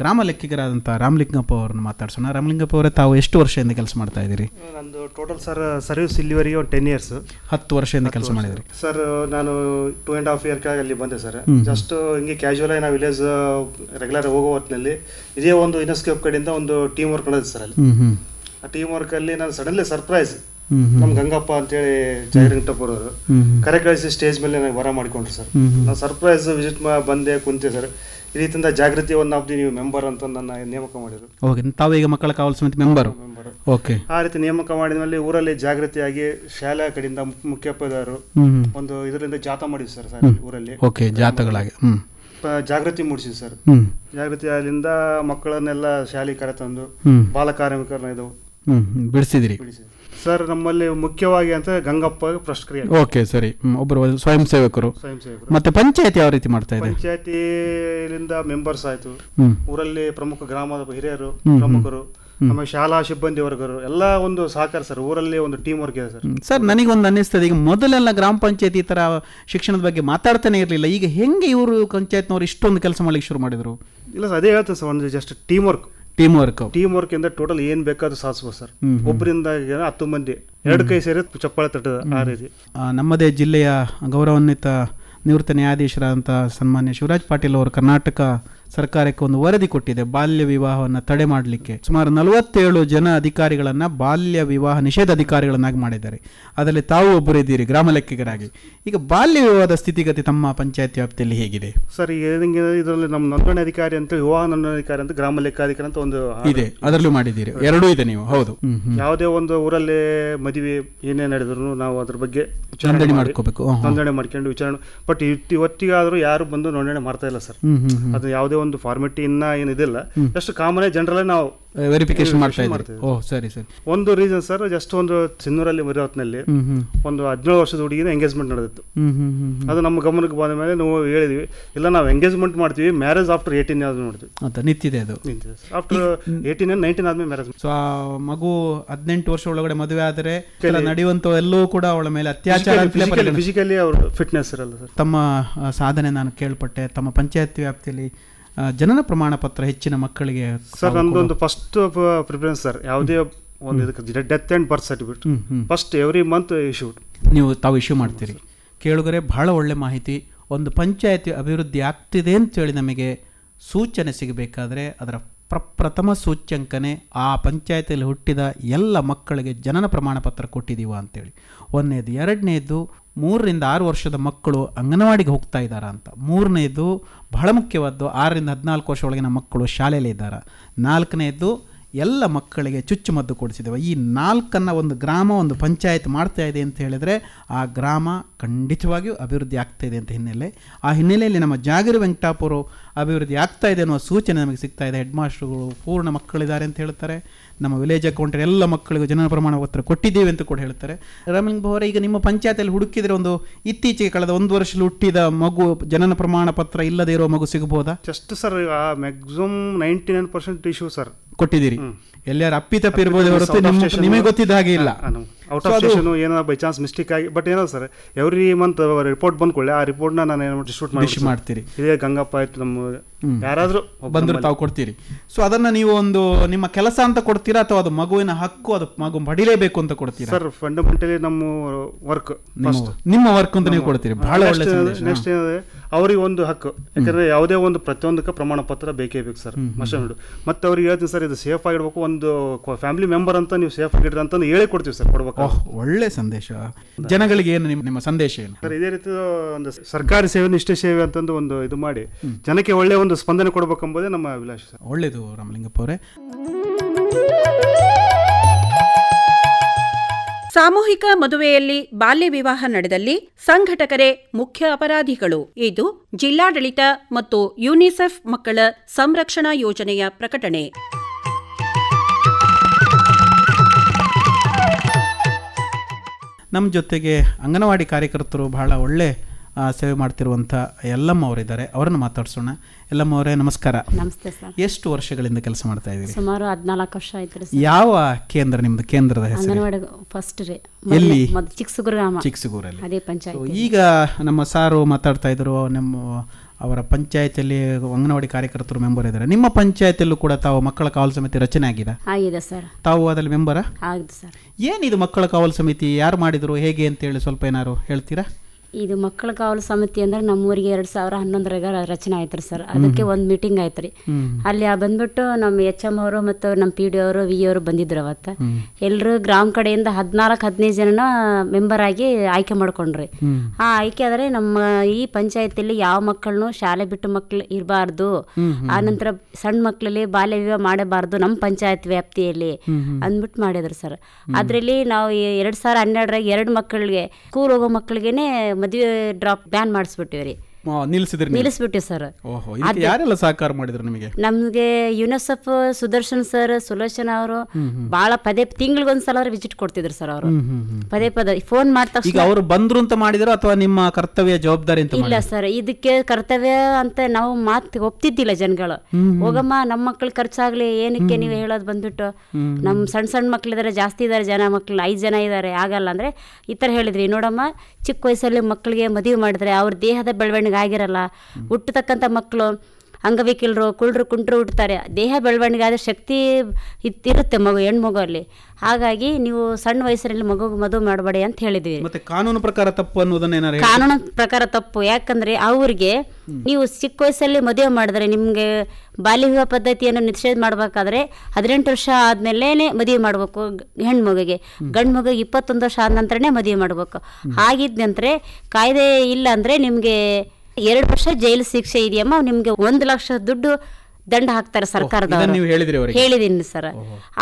ಗ್ರಾಮ ಲೆಕ್ಕಿಗರಾದಂಥ ರಾಮಲಿಂಗಪ್ಪ ಅವರನ್ನು ಮಾತಾಡ್ಸೋಣ. ರಾಮಲಿಂಗಪ್ಪ ಅವರೇ ತಾವು ಎಷ್ಟು ವರ್ಷದಿಂದ ಕೆಲಸ ಮಾಡ್ತಾ ಇದ್ದೀರಿ? ನಂದು ಟೋಟಲ್ ಸರ್ ಸರ್ವಿಸ್ ಇಲ್ಲಿವರೆಗೆ ಒಂದು ಟೆನ್ ಇಯರ್ಸ್ ಹತ್ತು ವರ್ಷದಿಂದ ಕೆಲಸ ಮಾಡಿದ್ರಿ. ಸರ್ ನಾನು ಟೂ ಆ್ಯಂಡ್ ಹಾಫ್ ಇಯರ್ ಕೆಳಗೆ ಅಲ್ಲಿ ಬಂದೆ ಸರ್ ಜಸ್ಟ್ ಹಿಂಗೆ ಕ್ಯಾಶುವಲ್ ಆಗಿ ನಾವು ವಿಲೇಜ್ ರೆಗ್ಯುಲರ್ ಹೋಗೋ ಹೊತ್ತಿನಲ್ಲಿ ಇದೇ ಒಂದು ಇನಸ್ಕೇಪ್ ಕಡೆಯಿಂದ ಒಂದು ಟೀಮ್ ವರ್ಕ್ ನಡೆದಿದೆ ಸರ್ ಅಲ್ಲಿ. ಆ ಟೀಮ್ ವರ್ಕ್ ಅಲ್ಲಿ ನಾನು ಸಡನ್ಲಿ ಸರ್ಪ್ರೈಸ್ ನಮ್ ಗಂಗಪ್ಪ ಅಂತೇಳಿ ಜಯರಂಗಟಪ್ಪರ್ ಅವರು ಕರೆ ಕಳಿಸಿ ಸ್ಟೇಜ್ ಮೇಲೆ ನನಗೆ ಬರ ಮಾಡಿಕೊಂಡ್ರು ಸರ್. ನಾನು ಸರ್ಪ್ರೈಸ್ ವಿಸಿಟ್ ಬಂದೆ ಕುಂತೆ ಸರ್. ಈ ರೀತಿಯಿಂದ ಜಾಗೃತಿ ಒನ್ ಆಫ್ ದಿ ನೀವು ಮೆಂಬರ್ ಅಂತ ನನ್ನ ನೇಮಕ ಮಾಡಿದ್ರು. ಓಕೆ ತಾವು ಈಗ ಮಕ್ಕಳ ಕಾವಲು ಸಮಿತಿ ಮೆಂಬರು ಓಕೆ. ಆ ರೀತಿ ನೇಮಕ ಮಾಡಿದ ಮೇಲೆ ಊರಲ್ಲಿ ಜಾಗೃತಿಯಾಗಿ ಶಾಲೆ ಕಡೆಯಿಂದ ಮುಖ್ಯ- ಮುಖ್ಯೋಪಾಧ್ಯಾಯರು ಒಂದು ಇದರಿಂದ ಜಾಥಾ ಮಾಡಿದ್ವಿ ಸರ್ ಸರ್ ಊರಲ್ಲಿ. ಓಕೆ ಜಾತಗಳಾಗಿ ಜಾಗೃತಿ ಮೂಡಿಸಿದ್ವಿ ಸರ್. ಜಾಗೃತಿ ಅಲ್ಲಿಂದ ಮಕ್ಕಳನ್ನೆಲ್ಲ ಶಾಲೆ ಕರೆತಂದು ತಂದು ಬಾಲ ಕಾರ್ಮಿಕರನ್ನ ಇದು ಬಿಡಿಸಿದಿರಿ. ಬಿಡಿಸಿ ಸರ್ ನಮ್ಮಲ್ಲಿ ಮುಖ್ಯವಾಗಿ ಅಂತ ಗಂಗಪ್ಪ ಪ್ರಶ್ನೆ ಕ್ರಿಯೆ ಓಕೆ ಸರಿ. ಒಬ್ಬರು ಸ್ವಯಂ ಸೇವಕರು ಸ್ವಯಂ ಸೇವಕರು. ಮತ್ತೆ ಪಂಚಾಯತ್ ಯಾವ ರೀತಿ ಮಾಡ್ತಾ ಇದೆ? ಪಂಚಾಯತಿಲಿಂದ ಮೆಂಬರ್ಸ್ ಆಯ್ತು. ಊರಲ್ಲಿ ಪ್ರಮುಖ ಗ್ರಾಮದ ಹಿರಿಯರು ಪ್ರಮುಖರು ನಮ್ಮ ಶಾಲಾ ಸಿಬ್ಬಂದಿ ವರ್ಗರು ಎಲ್ಲ ಒಂದು ಸಹಕಾರ ಸರ್. ಊರಲ್ಲಿ ಒಂದು ಟೀಮ್ ವರ್ಕ್ ಇದೆ ಸರ್. ಸರ್ ನನಗೊಂದು ಅನ್ನಿಸ್ತದೆ ಈಗ ಮೊದಲೆಲ್ಲ ಗ್ರಾಮ ಪಂಚಾಯತಿ ಈ ಥರ ಶಿಕ್ಷಣದ ಬಗ್ಗೆ ಮಾತಾಡ್ತಾನೆ ಇರಲಿಲ್ಲ. ಈಗ ಹೆಂಗೆ ಇವರು ಪಂಚಾಯತ್ನವ್ರು ಇಷ್ಟೊಂದು ಕೆಲಸ ಮಾಡಲಿಕ್ಕೆ ಶುರು ಮಾಡಿದರು? ಇಲ್ಲ ಸರ್ ಅದೇ ಹೇಳ್ತೇನೆ ಸರ್ ಒಂದು just team work team work team work ಇಂದ ಟೋಟಲ್ ಏನ್ ಬೇಕಾದ್ರೂ ಸಾಧಿಸಬಹುದು ಸರ್. ಒಬ್ಬರಿಂದ ಹತ್ತು ಮಂದಿ ಎರಡು ಕೈ ಸೇರಿ ಚಪ್ಪಾಳ ತಟ್ಟದ ಆ ರೀತಿ. ನಮ್ಮದೇ ಜಿಲ್ಲೆಯ ಗೌರವಾನ್ವಿತ ನಿವೃತ್ತ ನ್ಯಾಯಾಧೀಶರಾದಂಥ ಸನ್ಮಾನ್ಯ ಶಿವರಾಜ್ ಪಾಟೀಲ್ ಅವರು ಕರ್ನಾಟಕ ಸರ್ಕಾರಕ್ಕೆ ಒಂದು ವರದಿ ಕೊಟ್ಟಿದೆ. ಬಾಲ್ಯ ವಿವಾಹವನ್ನು ತಡೆ ಮಾಡಲಿಕ್ಕೆ. ಸುಮಾರು ನಲವತ್ತೇಳು ಜನ ಅಧಿಕಾರಿಗಳನ್ನು ಬಾಲ್ಯ ವಿವಾಹ ನಿಷೇಧ ಅಧಿಕಾರಿಗಳನ್ನಾಗಿ ಮಾಡಿದ್ದಾರೆ. ಅದರಲ್ಲಿ ತಾವು ಒಬ್ಬರು ಇದ್ದೀರಿ ಗ್ರಾಮ ಲೆಕ್ಕಿಗರಾಗಿ. ಈಗ ಬಾಲ್ಯ ವಿವಾಹದ ಸ್ಥಿತಿಗತಿ ತಮ್ಮ ಪಂಚಾಯತ್ ವ್ಯಾಪ್ತಿಯಲ್ಲಿ ಹೇಗಿದೆ? ಸರ್ ಇದರಲ್ಲಿ ನಮ್ಮ ನೋಂದಣಿ ಅಧಿಕಾರಿ ಅಂತ ವಿವಾಹ ನೋಂದಣಿ ಅಧಿಕಾರಿ ಅಂತ ಗ್ರಾಮ ಲೆಕ್ಕಾಧಿಕಾರಿ ಅಂತ ಒಂದು ಇದೆ. ಅದರಲ್ಲೂ ಮಾಡಿದ್ದೀರಿ. ಎರಡೂ ಇದೆ ನೀವು. ಹೌದು. ಯಾವುದೇ ಒಂದು ಊರಲ್ಲಿ ಮದುವೆ ಏನೇ ನಡೆದ್ರು ನಾವು ಅದ್ರ ಬಗ್ಗೆ ನೋಂದಣಿ ಮಾಡಿ- ಮಾಡ್ಕೋಬೇಕು. ನೋಂದಣಿ ಮಾಡ್ಕೊಂಡು ವಿಚಾರಣೆ. ಬಟ್ ಇವತ್ತಿಗಾದ್ರೂ ಯಾರು ಬಂದು ನೋಂದಣಿ ಮಾಡ್ತಾ ಇಲ್ಲ ಸರ್. ಅದು ಯಾವುದೇ ಒಂದು ಫಾರ್ಮೆಟಿ ಇನ್ನ ಏನಿದಿಲ್ಲ ಜಸ್ಟ್ ಕಾಮನ್ ಜನರಲ್ ನಾವು ವೆರಿಫಿಕೇಶನ್ ಮಾಡ್ತಾ ಇದ್ದೀವಿ. ಓ ಸರಿ ಸರಿ. ಒಂದು ರೀಸನ್ ಸರ್ ಜಸ್ಟ್ ಒಂದು ಸಿನ್ನೂರಲ್ಲಿ ಹ್ಮ್ ಒಂದು ಹದಿನೇಳು ವರ್ಷದ ಹುಡುಗಿನ ಎಂಗೇಜ್ಮೆಂಟ್ ನಡೆದಿತ್ತು. ಅದು ನಮ್ಮ ಗಮನಕ್ಕೆ ಬಂದ ಮೇಲೆ ನಾವು ಹೇಳಿದ್ವಿ. ಇಲ್ಲ ನಾವು ಎಂಗೇಜ್ಮೆಂಟ್ ಮಾಡ್ತೀವಿ ಮ್ಯಾರೇಜ್ ಆಫ್ಟರ್ ಏಯ್ಟೀನ್ ಯಾವ್ದು ನೋಡಿದ್ವಿ ಅಂತ ನಿಂತಿದೆ ಅದು. ಆಫ್ಟರ್ ಏಯ್ಟೀನ್ ನೈನ್ಟೀನ್ ಆದ್ಮೇಲೆ ಮ್ಯಾರೇಜ್ ಸೊ ಮಗು ಹದಿನೆಂಟು ವರ್ಷ ಒಳಗಡೆ ಮದುವೆ ಆದರೆ ನಡೆಯುವಂತ ಎಲ್ಲವೂ ಕೂಡ ಅವಳ ಮೇಲೆ ಅತ್ಯಾಚಾರ ಫಿಸಿಕಲಿ ಅವ್ರ ಫಿಟ್ನೆಸ್ ಇರಲ್ಲ ಸರ್ ತಮ್ಮ ಸಾಧನೆ ನಾನು ಕೇಳ್ಪಟ್ಟೆ. ತಮ್ಮ ಪಂಚಾಯತ್ ವ್ಯಾಪ್ತಿಯಲ್ಲಿ ಜನನ ಪ್ರಮಾಣ ಪತ್ರ ಹೆಚ್ಚಿನ ಮಕ್ಕಳಿಗೆ ಸರ್ ನಂದೊಂದು ಫಸ್ಟ್ ಪ್ರಿಫರೆನ್ಸ್ ಸರ್ ಯಾವುದೇ ಒಂದು ಇದಕ್ಕೆ death and birth certificate first every month issue ನೀವು ತಾವು ಇಶ್ಯೂ ಮಾಡ್ತೀರಿ. ಕೇಳುಗರೆ ಬಹಳ ಒಳ್ಳೆ ಮಾಹಿತಿ. ಒಂದು ಪಂಚಾಯತಿ ಅಭಿವೃದ್ಧಿ ಆಗ್ತಿದೆ ಅಂತೇಳಿ ನಮಗೆ ಸೂಚನೆ ಸಿಗಬೇಕಾದ್ರೆ ಅದರ ಪ್ರಪ್ರಥಮ ಸೂಚ್ಯಂಕನೆ ಆ ಪಂಚಾಯತಿಯಲ್ಲಿ ಹುಟ್ಟಿದ ಎಲ್ಲ ಮಕ್ಕಳಿಗೆ ಜನನ ಪ್ರಮಾಣ ಪತ್ರ ಕೊಟ್ಟಿದ್ದೀವ ಅಂತೇಳಿ. ಒಂದನೇದು, ಎರಡನೇದು, ಮೂರರಿಂದ ಆರು ವರ್ಷದ ಮಕ್ಕಳು ಅಂಗನವಾಡಿಗೆ ಹೋಗ್ತಾ ಇದ್ದಾರಾ ಅಂತ. ಮೂರನೇದು, ಬಹಳ ಮುಖ್ಯವಾದ್ದು ಆರರಿಂದ ಹದಿನಾಲ್ಕು ವರ್ಷ ಒಳಗಿನ ಮಕ್ಕಳು ಶಾಲೆಯಲ್ಲಿ ಇದ್ದಾರೆ. ನಾಲ್ಕನೇದು ಎಲ್ಲ ಮಕ್ಕಳಿಗೆ ಚುಚ್ಚುಮದ್ದು ಕೊಡಿಸಿದ್ದೇವೆ ಈ ನಾಲ್ಕನ್ನು ಒಂದು ಗ್ರಾಮ ಒಂದು ಪಂಚಾಯತ್ ಮಾಡ್ತಾ ಇದೆ ಅಂತ ಹೇಳಿದರೆ ಆ ಗ್ರಾಮ ಖಂಡಿತವಾಗಿಯೂ ಅಭಿವೃದ್ಧಿ ಆಗ್ತಾ ಇದೆ ಅಂತ ಹಿನ್ನೆಲೆ. ಆ ಹಿನ್ನೆಲೆಯಲ್ಲಿ ನಮ್ಮ ಜಾಗಿರ ವೆಂಕಟಾಪುರು ಅಭಿವೃದ್ಧಿ ಆಗ್ತಾ ಇದೆ ಅನ್ನುವ ಸೂಚನೆ ನಮಗೆ ಸಿಗ್ತಾ ಇದೆ. ಹೆಡ್ ಮಾಸ್ಟರ್ಗಳು ಪೂರ್ಣ ಮಕ್ಕಳಿದ್ದಾರೆ ಅಂತ ಹೇಳ್ತಾರೆ. ನಮ್ಮ ವಿಲೇಜ್ ಅಕೌಂಟ್ ಎಲ್ಲ ಮಕ್ಕಳಿಗೂ ಜನನ ಪ್ರಮಾಣ ಪತ್ರ ಕೊಟ್ಟಿದ್ದೇವೆ ಅಂತ ಕೂಡ ಹೇಳ್ತಾರೆ. ರಾಮಲಿಂಗ ಅವರೇ ಈಗ ನಿಮ್ಮ ಪಂಚಾಯತಲ್ಲಿ ಹುಡುಕಿದ್ರೆ ಒಂದು ಇತ್ತೀಚೆಗೆ ಕಳೆದ ಒಂದು ವರ್ಷದಲ್ಲಿ ಹುಟ್ಟಿದ ಮಗು ಜನನ ಪ್ರಮಾಣ ಪತ್ರ ಇಲ್ಲದೇ ಇರೋ ಮಗು ಸಿಗಬಹುದಾ? Just sir maximum ninety nine percent issue sir ಕೊಟ್ಟಿದ್ದೀರಿ. ಎಲ್ಲಾರು ಅಪ್ಪಿತಪ್ಪಿ ಇರ್ಬೋದು ಹೊರತು ನಿಮಗೆ ಗೊತ್ತಿದ್ದ ಹಾಗೆ ಇಲ್ಲ. ಔಟ್ ಆಫ್ ಸ್ಟೇಷನ್ ಏನೋ ಬೈ ಚಾನ್ಸ್ ಮಿಸ್ಟೇಕ್ ಆಗಿ ಬಟ್ ಏನೋ ಸರ್ ಎವ್ರಿ ಮಂತ್ ರಿಪೋರ್ಟ್ ಬಂದ್ಕೊಳ್ಳಿ ಆ ರಿಪೋರ್ಟ್ನ ನಾನು ಏನು ಡಿಸ್ಟ್ರಿಬ್ಯೂಟ್ ಮಾಡಿ ಮಾಡ್ತೀರಿ. ಇದೇ ಗಂಗಪ್ಪ ಆಯ್ತು ನಮ್ಮ ಯಾರಾದರೂ ಬಂದ್ರು ತಾವು ಕೊಡ್ತೀರಿ. ಸೊ ಅದನ್ನ ನೀವು ಒಂದು ನಿಮ್ಮ ಕೆಲಸ ಅಂತ ಕೊಡ್ತೀರಾ ಅಥವಾ ಅದು ಮಗುವಿನ ಹಕ್ಕು ಅದು ಮಗು ಪಡಿಲೇಬೇಕು ಅಂತ ಕೊಡ್ತೀರಾ? ಸರ್ ಫಂಡಮೆಂಟಲಿ ನಮ್ಮ ವರ್ಕ್ ನಿಮ್ಮ ವರ್ಕ್ ಅಂತ ನೀವು ಕೊಡ್ತೀರಿ. ಬಹಳ ಒಳ್ಳೆ ನೆಕ್ಸ್ಟ್ ಏನಾದ್ರೆ ಅವ್ರಿಗೆ ಒಂದು ಹಕ್ಕು. ಯಾಕಂದ್ರೆ ಯಾವುದೇ ಒಂದು ಪ್ರತಿಯೊಂದಕ್ಕೆ ಪ್ರಮಾಣ ಪತ್ರ ಬೇಕೇ ಬೇಕು ಸರ್ ಮಸ್ಟ್ ಮತ್ತೆ ಅವ್ರಿಗೆ ಹೇಳ್ತೀನಿ ಸರ್ ಇದು ಸೇಫ್ ಆಗಿಡ್ಬೇಕು ಒಂದು ಫ್ಯಾಮಿಲಿ ಮೆಂಬರ್ ಅಂತ ನೀವು ಸೇಫ್ ಆಗಿಡ್ರಿ ಅಂತ ಹೇಳಿ ಕೊಡ್ತೀವಿ ಸರ್ ಕೊಡ್ಬೇಕು. ಓಹ್ ಒಳ್ಳೆ ಸಂದೇಶ. ಜನಗಳಿಗೆ ಏನು ನಿಮ್ಮ ನಿಮ್ಮ ಸಂದೇಶ ಏನು? ಸರ್ ಇದೇ ರೀತಿ ಒಂದು ಸರ್ಕಾರಿ ಸೇವೆ ನಿಷ್ಠೆ ಸೇವೆ ಅಂತಂದು ಒಂದು ಇದು ಮಾಡಿ ಜನಕ್ಕೆ ಒಳ್ಳೆ ಒಂದು ಸ್ಪಂದನೆ ಕೊಡಬೇಕೆಂಬುದೇ ನಮ್ಮ ಅಭಿಲಾಷೆ ಸರ್. ಒಳ್ಳೇದು ರಾಮಲಿಂಗಪ್ಪ ಅವರೇ. ಸಾಮೂಹಿಕ ಮದುವೆಯಲ್ಲಿ ಬಾಲ್ಯ ವಿವಾಹ ನಡೆದಲ್ಲಿ ಸಂಘಟಕರೇ ಮುಖ್ಯ ಅಪರಾಧಿಗಳು. ಇದು ಜಿಲ್ಲಾಡಳಿತ ಮತ್ತು ಯುನಿಸೆಫ್ ಮಕ್ಕಳ ಸಂರಕ್ಷಣಾ ಯೋಜನೆಯ ಪ್ರಕಟಣೆ. ನಮ್ಮ ಜೊತೆಗೆ ಅಂಗನವಾಡಿ ಕಾರ್ಯಕರ್ತರು ಬಹಳ ಒಳ್ಳೆ ಸೇವೆ ಮಾಡ್ತಿರುವಂಥ ಎಲ್ಲಮ್ಮ ಅವರಿದ್ದಾರೆ. ಅವರನ್ನು ಮಾತಾಡ್ಸೋಣ. ಎಲ್ಲಮ್ಮ ಅವರೇ ನಮಸ್ಕಾರ. ನಮಸ್ತೆ ಸರ್. ಎಷ್ಟು ವರ್ಷಗಳಿಂದ ಕೆಲಸ ಮಾಡ್ತಾ ಇದ್ದೀರಿ? ಸುಮಾರು ಹದಿನಾಲ್ಕು ವರ್ಷ ಆಯ್ತು ಯಾವ ಕೇಂದ್ರ ನಿಮ್ದು ಕೇಂದ್ರದ ಹೆಸರು? ಫಸ್ಟ್ ರೀ. ಎಲ್ಲಿ? ಗ್ರಾಮ. ಚಿಕ್ಕಸುಗೂರಲ್ಲಿ ಅದೇ ಪಂಚಾಯತ್. ಈಗ ನಮ್ಮ ಸಾರು ಮಾತಾಡ್ತಾ ಇದ್ರು ನಮ್ಮ ಅವರ ಪಂಚಾಯತಿಯಲ್ಲಿ ಅಂಗನವಾಡಿ ಕಾರ್ಯಕರ್ತರು ಮೆಂಬರ್ ಇದ್ದಾರೆ. ನಿಮ್ಮ ಪಂಚಾಯತಿಯಲ್ಲೂ ಕೂಡ ತಾವು ಮಕ್ಕಳ ಕಾವಲು ಸಮಿತಿ ರಚನೆ ಆಗಿದೆ. ಆಗಿದೆ ಸರ್. ತಾವು ಅದರಲ್ಲಿ ಮೆಂಬರಾ? ಆಗಿದೆ ಸರ್. ಏನಿದು ಮಕ್ಕಳ ಕಾವಲು ಸಮಿತಿ? ಯಾರು ಮಾಡಿದ್ರು? ಹೇಗೆ ಅಂತ ಹೇಳಿ ಸ್ವಲ್ಪ ಏನಾರು ಹೇಳ್ತೀರಾ? ಇದು ಮಕ್ಕಳ ಕಾವಲು ಸಮಿತಿ ಅಂದ್ರೆ ನಮ್ಮೂರಿಗೆ ಎರಡ್ ಸಾವಿರ ಹನ್ನೊಂದರಾಗ ರಚನೆ ಆಯ್ತ್ರಿ ರೀ ಸರ್. ಅದಕ್ಕೆ ಒಂದು ಮೀಟಿಂಗ್ ಆಯ್ತು ರೀ ಅಲ್ಲಿ ಆ ಬಂದ್ಬಿಟ್ಟು ನಮ್ಮ ಎಚ್ ಎಂ ಅವರು ಮತ್ತು ನಮ್ಮ ಪಿ ಡಿ ಅವರು ವಿ ಅವರು ಬಂದಿದ್ರು ಅವತ್ತು. ಎಲ್ಲರೂ ಗ್ರಾಮ ಕಡೆಯಿಂದ ಹದಿನಾಲ್ಕು ಹದಿನೈದು ಜನ ಮೆಂಬರ್ ಆಗಿ ಆಯ್ಕೆ ಮಾಡ್ಕೊಂಡ್ರಿ. ಆ ಆಯ್ಕೆ ಆದರೆ ನಮ್ಮ ಈ ಪಂಚಾಯತಿಯಲ್ಲಿ ಯಾವ ಮಕ್ಕಳನ್ನು ಶಾಲೆ ಬಿಟ್ಟು ಮಕ್ಕಳು ಇರಬಾರ್ದು. ಆ ನಂತರ ಸಣ್ಣ ಮಕ್ಕಳಲ್ಲಿ ಬಾಲ್ಯ ವಿವಾಹ ಮಾಡಬಾರ್ದು ನಮ್ಮ ಪಂಚಾಯತ್ ವ್ಯಾಪ್ತಿಯಲ್ಲಿ ಅಂದ್ಬಿಟ್ಟು ಮಾಡಿದ್ರು ಸರ್. ಅದರಲ್ಲಿ ನಾವು ಎರಡ್ ಸಾವಿರ ಹನ್ನೆರಡರಾಗ ಎರಡು ಮಕ್ಕಳಿಗೆ ಸ್ಕೂಲ್ ಹೋಗೋ ಮಕ್ಕಳಿಗೆನೆ ಮದುವೆ ಡ್ರಾಪ್ ಬ್ಯಾನ್ ಮಾಡಿಸ್ಬಿಟ್ಟಿವಿ ರೀ ನಿಲ್ಲಿಸ್ಬಿಟ್ಟಿ ಸರ್. ಯಾರೆಲ್ಲ ಸಹಕಾರ ಮಾಡಿದ್ರು ನಿಮಗೆ? ನಮ್ಗೆ ಯುನೆಸೆಫ್ ಸುದರ್ಶನ್ ಸರ್ ಸುಲೋಚನ ಅವರು ಬಹಳ ಪದೇ ತಿಂಗಳಿಗೊಂದ್ಸಲ ವಿಸಿಟ್ ಕೊಡ್ತಿದ್ರು ಸರ್ ಅವರು. ಪದೇ ಪದ ಫೋನ್ ಮಾಡಿದ ತಕ್ಷಣ ಅವರು ಬಂದ್ರು ಅಂತ ಮಾಡಿದ್ರು ಅಥವಾ ನಿಮ್ಮ ಕರ್ತವ್ಯ ಜವಾಬ್ದಾರಿ ಅಂತ ಇಲ್ಲ ಸರ್ ಇದಕ್ಕೆ ಕರ್ತವ್ಯ ಅಂತ ನಾವು ಮಾತು ಒಪ್ತಿದ್ದಿಲ್ಲ ಜನಗಳು. ಹೋಗಮ್ಮ ನಮ್ಮ ಮಕ್ಳು ಖರ್ಚಾಗ್ಲಿ ಏನಕ್ಕೆ ನೀವು ಹೇಳೋದು ಬಂದ್ಬಿಟ್ಟು. ನಮ್ಮ ಸಣ್ಣ ಸಣ್ಣ ಮಕ್ಳಿದಾರೆ ಜಾಸ್ತಿ ಇದಾರೆ ಜನ ಮಕ್ಳು ಐದು ಜನ ಇದ್ದಾರೆ ಆಗಲ್ಲ ಅಂದ್ರೆ ಈ ತರ ಹೇಳಿದ್ರಿ. ನೋಡಮ್ಮ ಚಿಕ್ಕ ವಯಸ್ಸಲ್ಲಿ ಮಕ್ಳಿಗೆ ಮದುವೆ ಮಾಡಿದ್ರೆ ಅವ್ರ ದೇಹದ ಬೆಳವಣಿಗೆ ಆಗಿರಲ್ಲ ಹುಟ್ಟತಕ್ಕಂಥ ಮಕ್ಕಳು ಅಂಗವಿಕಲರು ಕುಳ್ಳರು ಕುಂಟ್ರು ಹುಟ್ಟುತ್ತಾರೆ. ದೇಹ ಬೆಳವಣಿಗೆ ಆದರೆ ಶಕ್ತಿ ಇತ್ತಿರುತ್ತೆ ಮಗು ಹೆಣ್ಮಗು ಅಲ್ಲಿ. ಹಾಗಾಗಿ ನೀವು ಸಣ್ಣ ವಯಸ್ಸಿನಲ್ಲಿ ಮಗು ಮದುವೆ ಮಾಡಬೇಡಿ ಅಂತ ಹೇಳಿದ್ವಿ. ಮತ್ತೆ ಕಾನೂನು ಪ್ರಕಾರ ತಪ್ಪು ಅನ್ನೋದನ್ನ ಕಾನೂನು ಪ್ರಕಾರ ತಪ್ಪು. ಯಾಕಂದ್ರೆ ಅವ್ರಿಗೆ ನೀವು ಚಿಕ್ಕ ವಯಸ್ಸಲ್ಲಿ ಮದುವೆ ಮಾಡಿದ್ರೆ ನಿಮಗೆ ಬಾಲ್ಯ ವಿವಾಹ ಪದ್ಧತಿಯನ್ನು ನಿಷೇಧ ಮಾಡಬೇಕಾದ್ರೆ ಹದಿನೆಂಟು ವರ್ಷ ಆದ್ಮೇಲೆ ಮದುವೆ ಮಾಡಬೇಕು ಹೆಣ್ಮಗುಗೆ. ಗಂಡು ಮಗು ಇಪ್ಪತ್ತೊಂದು ವರ್ಷ ಆದ ನಂತರನೇ ಮದುವೆ ಮಾಡಬೇಕು. ಹಾಗಿದ್ ನಂತರ ಕಾಯ್ದೆ ಇಲ್ಲ ಅಂದ್ರೆ ನಿಮಗೆ ಎರಡು ವರ್ಷ ಜೈಲು ಶಿಕ್ಷೆ ಇದೆಯಮ್ಮ? ನಿಮಗೆ ಒಂದು ಲಕ್ಷ ದುಡ್ಡು ದಂಡ ಹಾಕ್ತಾರೆ ಸರ್ಕಾರದ ಹೇಳಿದೀನಿ ಸರ್.